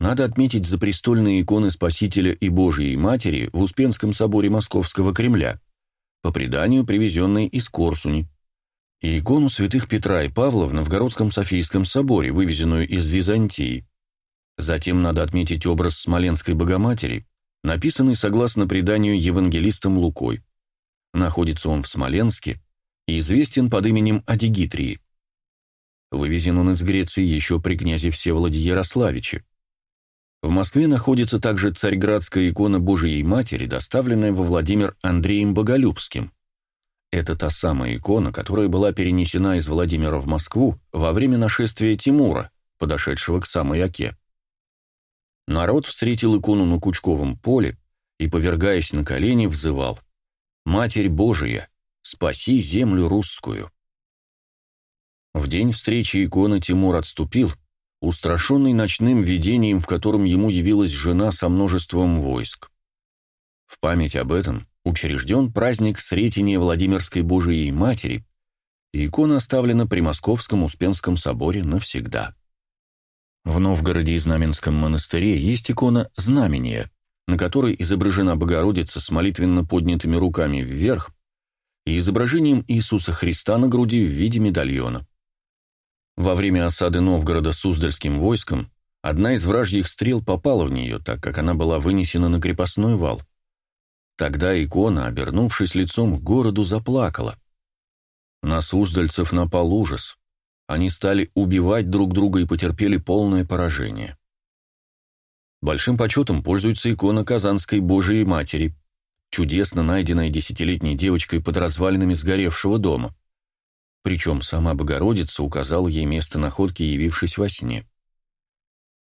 надо отметить запрестольные иконы Спасителя и Божией Матери в Успенском соборе Московского Кремля, по преданию привезенные из Корсуни, и икону святых Петра и Павла в Новгородском Софийском соборе, вывезенную из Византии. Затем надо отметить образ Смоленской Богоматери, написанный согласно преданию евангелистом Лукой. Находится он в Смоленске и известен под именем Адигитрии. Вывезен он из Греции еще при князе Всеволоде Ярославиче. В Москве находится также царьградская икона Божией Матери, доставленная во Владимир Андреем Боголюбским. Это та самая икона, которая была перенесена из Владимира в Москву во время нашествия Тимура, подошедшего к самой Оке. Народ встретил икону на Кучковом поле и, повергаясь на колени, взывал «Матерь Божия, спаси землю русскую». В день встречи иконы Тимур отступил, устрашенный ночным видением, в котором ему явилась жена со множеством войск. В память об этом учрежден праздник Сретения Владимирской Божией Матери, и икона оставлена при Московском Успенском соборе навсегда. В Новгороде и Знаменском монастыре есть икона Знамения, на которой изображена Богородица с молитвенно поднятыми руками вверх и изображением Иисуса Христа на груди в виде медальона. Во время осады Новгорода Суздальским войском одна из вражьих стрел попала в нее, так как она была вынесена на крепостной вал. Тогда икона, обернувшись лицом к городу, заплакала. На суздальцев напал ужас. Они стали убивать друг друга и потерпели полное поражение. Большим почетом пользуется икона Казанской Божией Матери, чудесно найденная десятилетней девочкой под развалинами сгоревшего дома. Причем сама Богородица указала ей место находки, явившись во сне.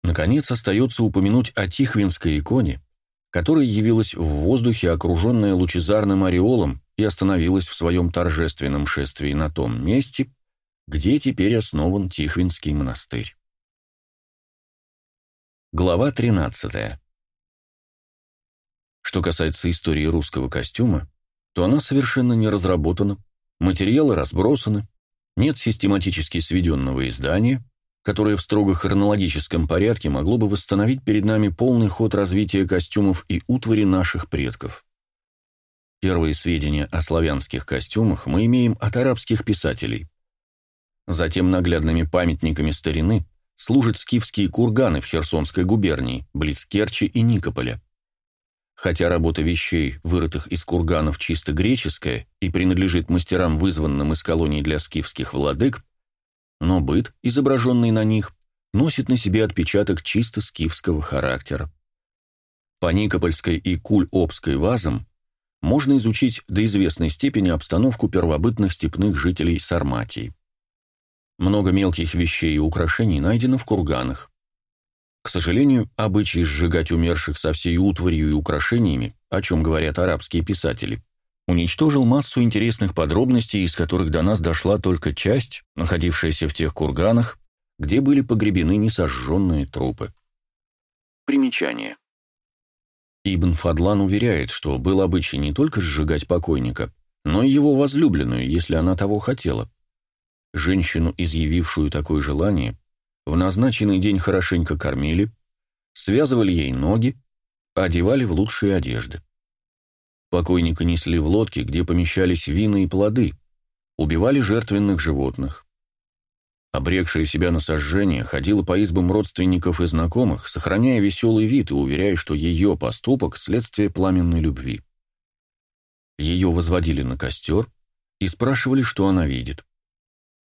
Наконец, остается упомянуть о Тихвинской иконе, которая явилась в воздухе, окруженная лучезарным ореолом, и остановилась в своем торжественном шествии на том месте, где теперь основан Тихвинский монастырь. Глава 13. Что касается истории русского костюма, то она совершенно не разработана, материалы разбросаны, нет систематически сведенного издания, которое в строго хронологическом порядке могло бы восстановить перед нами полный ход развития костюмов и утвари наших предков. Первые сведения о славянских костюмах мы имеем от арабских писателей – Затем наглядными памятниками старины служат скифские курганы в Херсонской губернии, близ Керчи и Никополя. Хотя работа вещей, вырытых из курганов, чисто греческая и принадлежит мастерам, вызванным из колоний для скифских владык, но быт, изображенный на них, носит на себе отпечаток чисто скифского характера. По Никопольской и Куль-Обской вазам можно изучить до известной степени обстановку первобытных степных жителей Сарматии. Много мелких вещей и украшений найдено в курганах. К сожалению, обычай сжигать умерших со всей утварью и украшениями, о чем говорят арабские писатели, уничтожил массу интересных подробностей, из которых до нас дошла только часть, находившаяся в тех курганах, где были погребены несожженные трупы. Примечание. Ибн Фадлан уверяет, что был обычай не только сжигать покойника, но и его возлюбленную, если она того хотела. Женщину, изъявившую такое желание, в назначенный день хорошенько кормили, связывали ей ноги, одевали в лучшие одежды. Покойника несли в лодке, где помещались вина и плоды, убивали жертвенных животных. Обрекшая себя на сожжение, ходила по избам родственников и знакомых, сохраняя веселый вид и уверяя, что ее поступок – следствие пламенной любви. Ее возводили на костер и спрашивали, что она видит.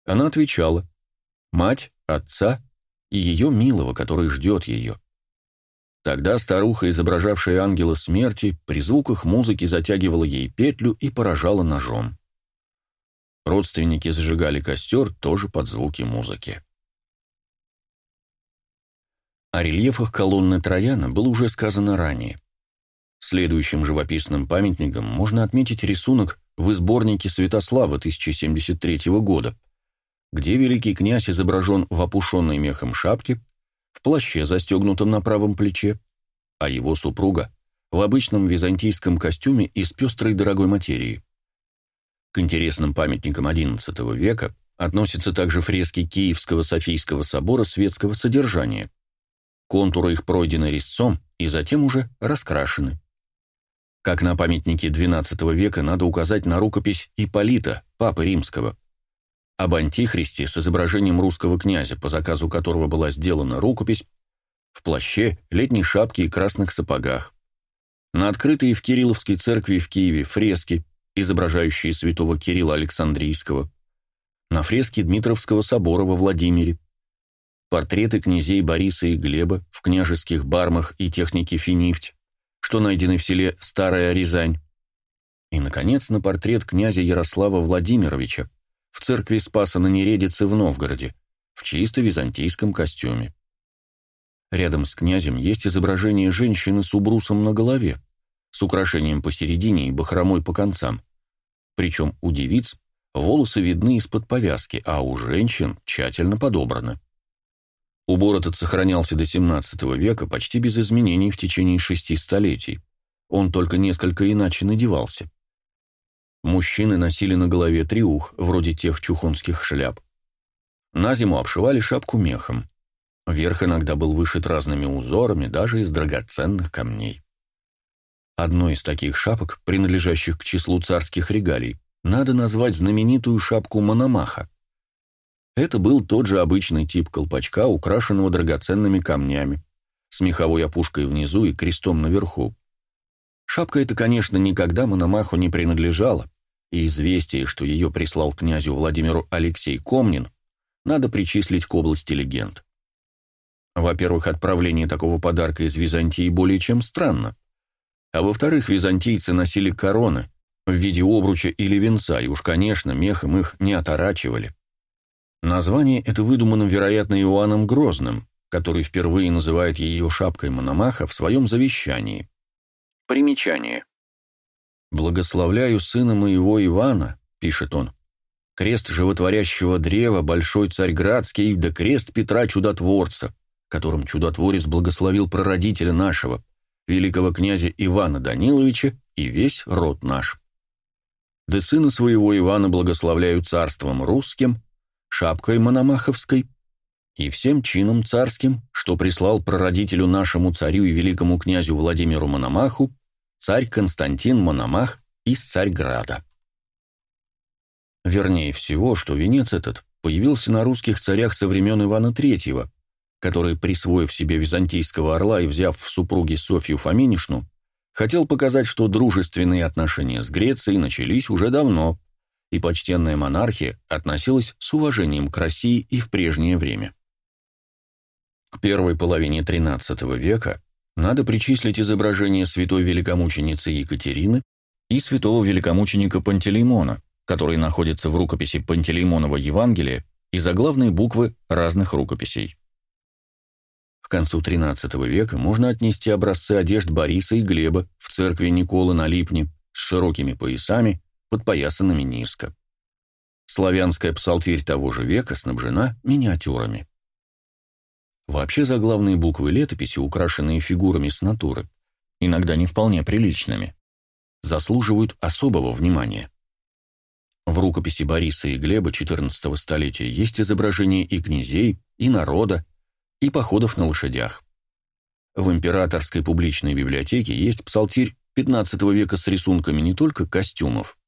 Она отвечала – мать, отца и ее милого, который ждет ее. Тогда старуха, изображавшая ангела смерти, при звуках музыки затягивала ей петлю и поражала ножом. Родственники зажигали костер тоже под звуки музыки. О рельефах колонны Трояна было уже сказано ранее. Следующим живописным памятником можно отметить рисунок в сборнике Святослава 1073 года, где великий князь изображен в опушенной мехом шапке, в плаще, застегнутом на правом плече, а его супруга в обычном византийском костюме из пестрой дорогой материи. К интересным памятникам XI века относятся также фрески Киевского Софийского собора светского содержания. Контуры их пройдены резцом и затем уже раскрашены. Как на памятнике XII века надо указать на рукопись Иполита, папы римского. Об антихристе с изображением русского князя, по заказу которого была сделана рукопись, в плаще, летней шапке и красных сапогах. На открытые в Кирилловской церкви в Киеве фрески, изображающие святого Кирилла Александрийского, на фреске Дмитровского собора во Владимире, портреты князей Бориса и Глеба в княжеских бармах и технике финифть, что найдены в селе Старая Рязань, и, наконец, на портрет князя Ярослава Владимировича в церкви Спаса на Нередице в Новгороде, в чисто византийском костюме. Рядом с князем есть изображение женщины с убрусом на голове, с украшением посередине и бахромой по концам. Причем у девиц волосы видны из-под повязки, а у женщин тщательно подобраны. Убор этот сохранялся до XVII века почти без изменений в течение шести столетий. Он только несколько иначе надевался. Мужчины носили на голове триух, вроде тех чухонских шляп. На зиму обшивали шапку мехом. Верх иногда был вышит разными узорами, даже из драгоценных камней. Одной из таких шапок, принадлежащих к числу царских регалий, надо назвать знаменитую шапку Мономаха. Это был тот же обычный тип колпачка, украшенного драгоценными камнями, с меховой опушкой внизу и крестом наверху. Шапка эта, конечно, никогда Мономаху не принадлежала, и известие, что ее прислал князю Владимиру Алексей Комнин, надо причислить к области легенд. Во-первых, отправление такого подарка из Византии более чем странно. А во-вторых, византийцы носили короны в виде обруча или венца, и уж, конечно, мехом их не оторачивали. Название это выдумано, вероятно, Иоанном Грозным, который впервые называет ее шапкой Мономаха в своем завещании. Примечание. «Благословляю сына моего Ивана», — пишет он, — «крест животворящего древа, большой царьградский, да крест Петра Чудотворца, которым чудотворец благословил прародителя нашего, великого князя Ивана Даниловича и весь род наш. Да сына своего Ивана благословляю царством русским, шапкой мономаховской и всем чином царским, что прислал прародителю нашему царю и великому князю Владимиру Мономаху, царь Константин Мономах из Царьграда. Вернее всего, что венец этот появился на русских царях со времен Ивана III, который, присвоив себе византийского орла и взяв в супруги Софью Фоминишну, хотел показать, что дружественные отношения с Грецией начались уже давно, и почтенная монархия относилась с уважением к России и в прежнее время. К первой половине XIII века надо причислить изображение святой великомученицы Екатерины и святого великомученика Пантелеймона, которые находятся в рукописи Пантелеймонова Евангелия и заглавные буквы разных рукописей. К концу XIII века можно отнести образцы одежд Бориса и Глеба в церкви Николы на Липне с широкими поясами, подпоясанными низко. Славянская псалтирь того же века снабжена миниатюрами. Вообще заглавные буквы летописи, украшенные фигурами с натуры, иногда не вполне приличными, заслуживают особого внимания. В рукописи Бориса и Глеба XIV столетия есть изображения и князей, и народа, и походов на лошадях. В императорской публичной библиотеке есть псалтирь XV века с рисунками не только костюмов,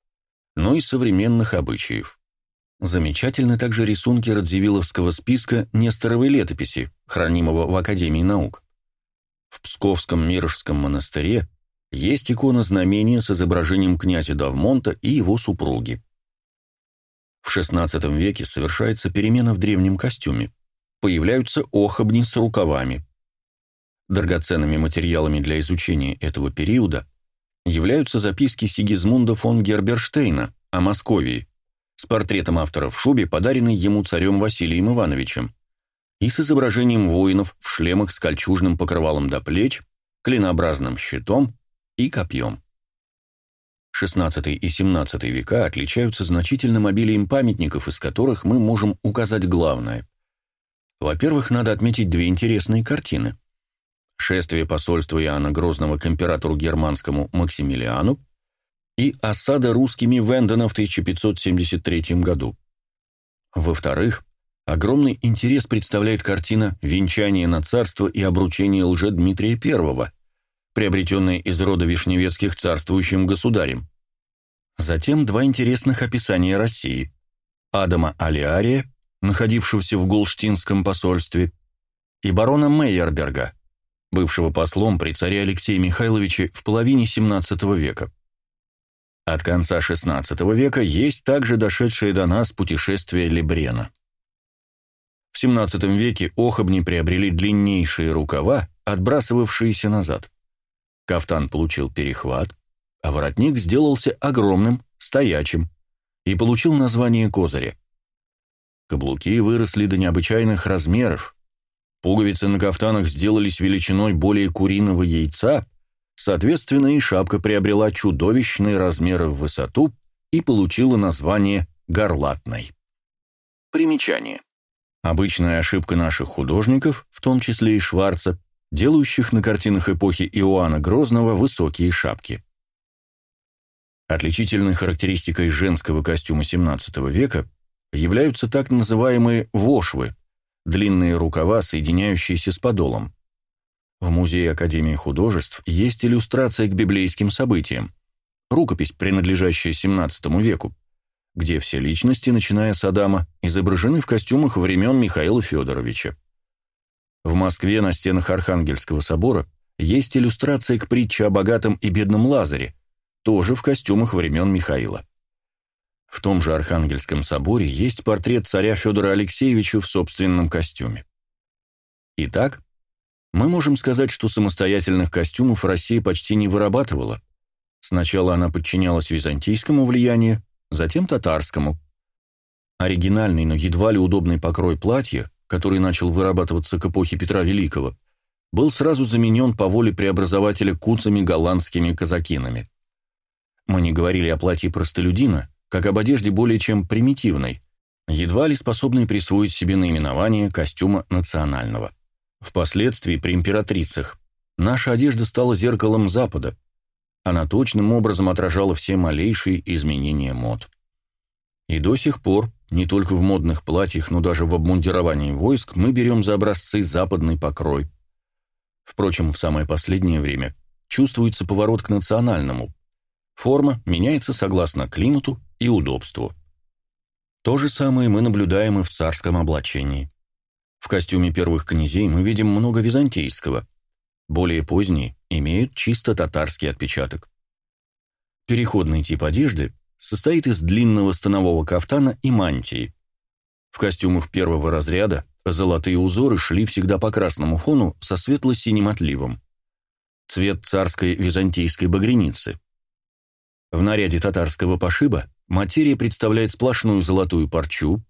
но и современных обычаев. Замечательны также рисунки Радзивилловского списка Несторовой летописи, хранимого в Академии наук. В Псковском Мирожском монастыре есть икона знамения с изображением князя Давмонта и его супруги. В XVI веке совершается перемена в древнем костюме. Появляются охобни с рукавами. Драгоценными материалами для изучения этого периода являются записки Сигизмунда фон Герберштейна о Московии с портретом автора в шубе, подаренный ему царем Василием Ивановичем, и с изображением воинов в шлемах с кольчужным покрывалом до плеч, клинообразным щитом и копьем. XVI и XVII века отличаются значительным обилием памятников, из которых мы можем указать главное. Во-первых, надо отметить две интересные картины. Шествие посольства Иоанна Грозного к императору германскому Максимилиану и осада русскими Вендена в 1573 году. Во-вторых, огромный интерес представляет картина «Венчание на царство и обручение лже-Дмитрия I», приобретенная из рода Вишневецких царствующим государем. Затем два интересных описания России. Адама Алиария, находившегося в Голштинском посольстве, и барона Мейерберга, бывшего послом при царе Алексее Михайловиче в половине XVII века. От конца XVI века есть также дошедшее до нас путешествие Лебрена. В XVII веке охобни приобрели длиннейшие рукава, отбрасывавшиеся назад. Кафтан получил перехват, а воротник сделался огромным, стоячим, и получил название козыря. Каблуки выросли до необычайных размеров, пуговицы на кафтанах сделались величиной более куриного яйца, соответственно и шапка приобрела чудовищные размеры в высоту и получила название горлатной. Примечание. Обычная ошибка наших художников, в том числе и Шварца, делающих на картинах эпохи Иоанна Грозного высокие шапки. Отличительной характеристикой женского костюма XVII века являются так называемые вошвы – длинные рукава, соединяющиеся с подолом. В Музее Академии художеств есть иллюстрация к библейским событиям, рукопись, принадлежащая XVII веку, где все личности, начиная с Адама, изображены в костюмах времен Михаила Федоровича. В Москве на стенах Архангельского собора есть иллюстрация к притче о богатом и бедном Лазаре, тоже в костюмах времен Михаила. В том же Архангельском соборе есть портрет царя Федора Алексеевича в собственном костюме. Итак, мы можем сказать, что самостоятельных костюмов Россия почти не вырабатывала. Сначала она подчинялась византийскому влиянию, затем татарскому. Оригинальный, но едва ли удобный покрой платья который начал вырабатываться к эпохе Петра Великого, был сразу заменен по воле преобразователя куцами голландскими казакинами. Мы не говорили о платье простолюдина, как об одежде более чем примитивной, едва ли способной присвоить себе наименование костюма национального. Впоследствии при императрицах наша одежда стала зеркалом Запада. Она точным образом отражала все малейшие изменения мод. И до сих пор не только в модных платьях, но даже в обмундировании войск мы берем за образцы западный покрой. Впрочем, в самое последнее время чувствуется поворот к национальному. Форма меняется согласно климату и удобству. То же самое мы наблюдаем и в царском облачении. В костюме первых князей мы видим много византийского. Более поздние имеют чисто татарский отпечаток. Переходный тип одежды состоит из длинного станового кафтана и мантии. В костюмах первого разряда золотые узоры шли всегда по красному фону со светло-синим отливом. цвет царской византийской багряницы. В наряде татарского пошиба материя представляет сплошную золотую парчу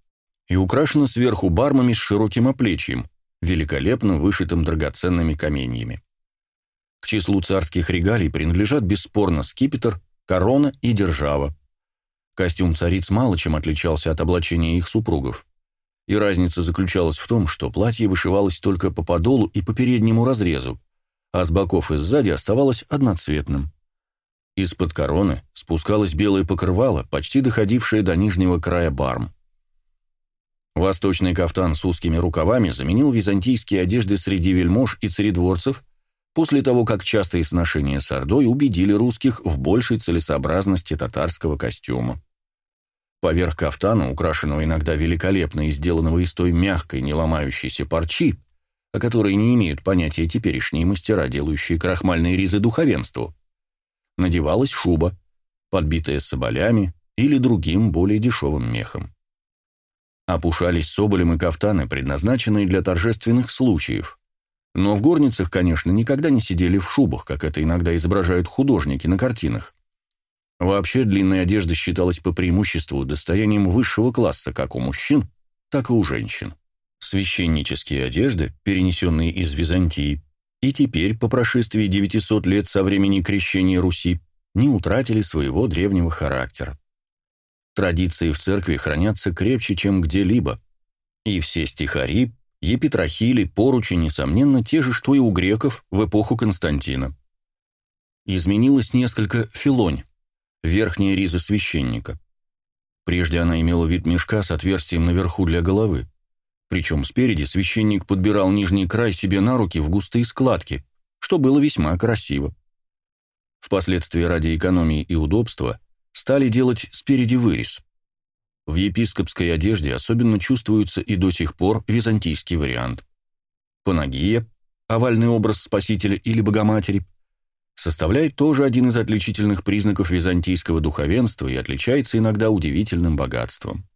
и украшена сверху бармами с широким оплечьем, великолепно вышитым драгоценными каменьями. К числу царских регалий принадлежат бесспорно скипетр, корона и держава. Костюм цариц мало чем отличался от облачения их супругов. И разница заключалась в том, что платье вышивалось только по подолу и по переднему разрезу, а с боков и сзади оставалось одноцветным. Из-под короны спускалось белое покрывало, почти доходившее до нижнего края барм. Восточный кафтан с узкими рукавами заменил византийские одежды среди вельмож и царедворцев после того, как частые сношения с Ордой убедили русских в большей целесообразности татарского костюма. Поверх кафтана, украшенного иногда великолепно и сделанного из той мягкой, не ломающейся парчи, о которой не имеют понятия теперешние мастера, делающие крахмальные ризы духовенству, надевалась шуба, подбитая соболями или другим более дешевым мехом. Опушались соболем и кафтаны, предназначенные для торжественных случаев. Но в горницах, конечно, никогда не сидели в шубах, как это иногда изображают художники на картинах. Вообще длинная одежда считалась по преимуществу достоянием высшего класса как у мужчин, так и у женщин. Священнические одежды, перенесенные из Византии, и теперь, по прошествии 900 лет со времени крещения Руси, не утратили своего древнего характера. Традиции в церкви хранятся крепче, чем где-либо, и все стихари, епитрахили, поручи, несомненно, те же, что и у греков в эпоху Константина. Изменилось несколько филонь, верхняя риза священника. Прежде она имела вид мешка с отверстием наверху для головы. Причем спереди священник подбирал нижний край себе на руки в густые складки, что было весьма красиво. Впоследствии ради экономии и удобства стали делать спереди вырез. В епископской одежде особенно чувствуется и до сих пор византийский вариант. Панагия, овальный образ Спасителя или Богоматери, составляет тоже один из отличительных признаков византийского духовенства и отличается иногда удивительным богатством.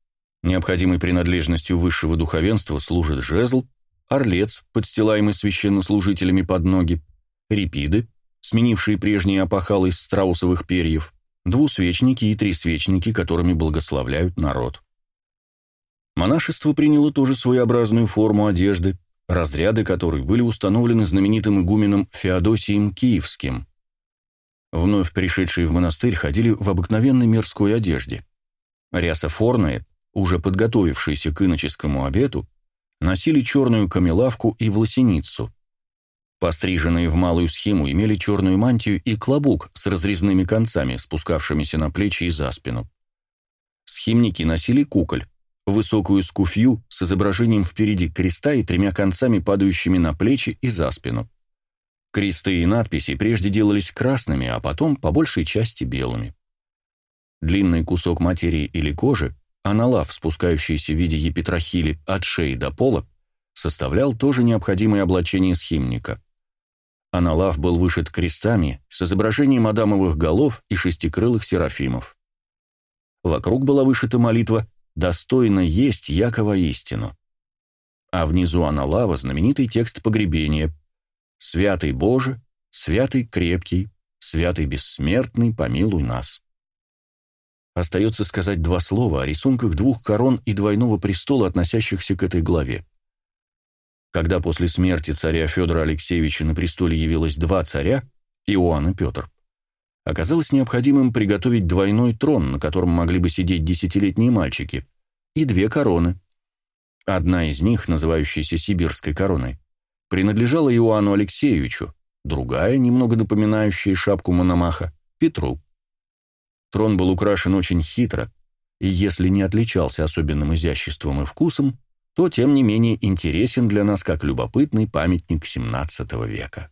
Необходимой принадлежностью высшего духовенства служит жезл, орлец, подстилаемый священнослужителями под ноги, репиды, сменившие прежние опахалы из страусовых перьев, двусвечники и трисвечники, которыми благословляют народ. Монашество приняло тоже своеобразную форму одежды, разряды которой были установлены знаменитым игуменом Феодосием Киевским. Вновь пришедшие в монастырь ходили в обыкновенной мирской одежде. Ряса форная, уже подготовившиеся к иноческому обету, носили черную камелавку и власеницу. Постриженные в малую схему имели черную мантию и клобук с разрезными концами, спускавшимися на плечи и за спину. Схимники носили куколь, высокую скуфью с изображением впереди креста и тремя концами, падающими на плечи и за спину. Кресты и надписи прежде делались красными, а потом по большей части белыми. Длинный кусок материи или кожи, аналав, спускающийся в виде епитрахили от шеи до пола, составлял тоже необходимое облачение схимника. Аналав был вышит крестами с изображением адамовых голов и шестикрылых серафимов. Вокруг была вышита молитва «Достойно есть Якова истину». А внизу аналава знаменитый текст погребения «Святый Боже, святый крепкий, святый бессмертный, помилуй нас». Остается сказать два слова о рисунках двух корон и двойного престола, относящихся к этой главе. Когда после смерти царя Федора Алексеевича на престоле явилось два царя, Иоанн и Петр, оказалось необходимым приготовить двойной трон, на котором могли бы сидеть десятилетние мальчики, и две короны. Одна из них, называющаяся сибирской короной, принадлежала Иоанну Алексеевичу, другая, немного напоминающая шапку Мономаха, Петру. Трон был украшен очень хитро, и если не отличался особенным изяществом и вкусом, то тем не менее интересен для нас как любопытный памятник XVII века.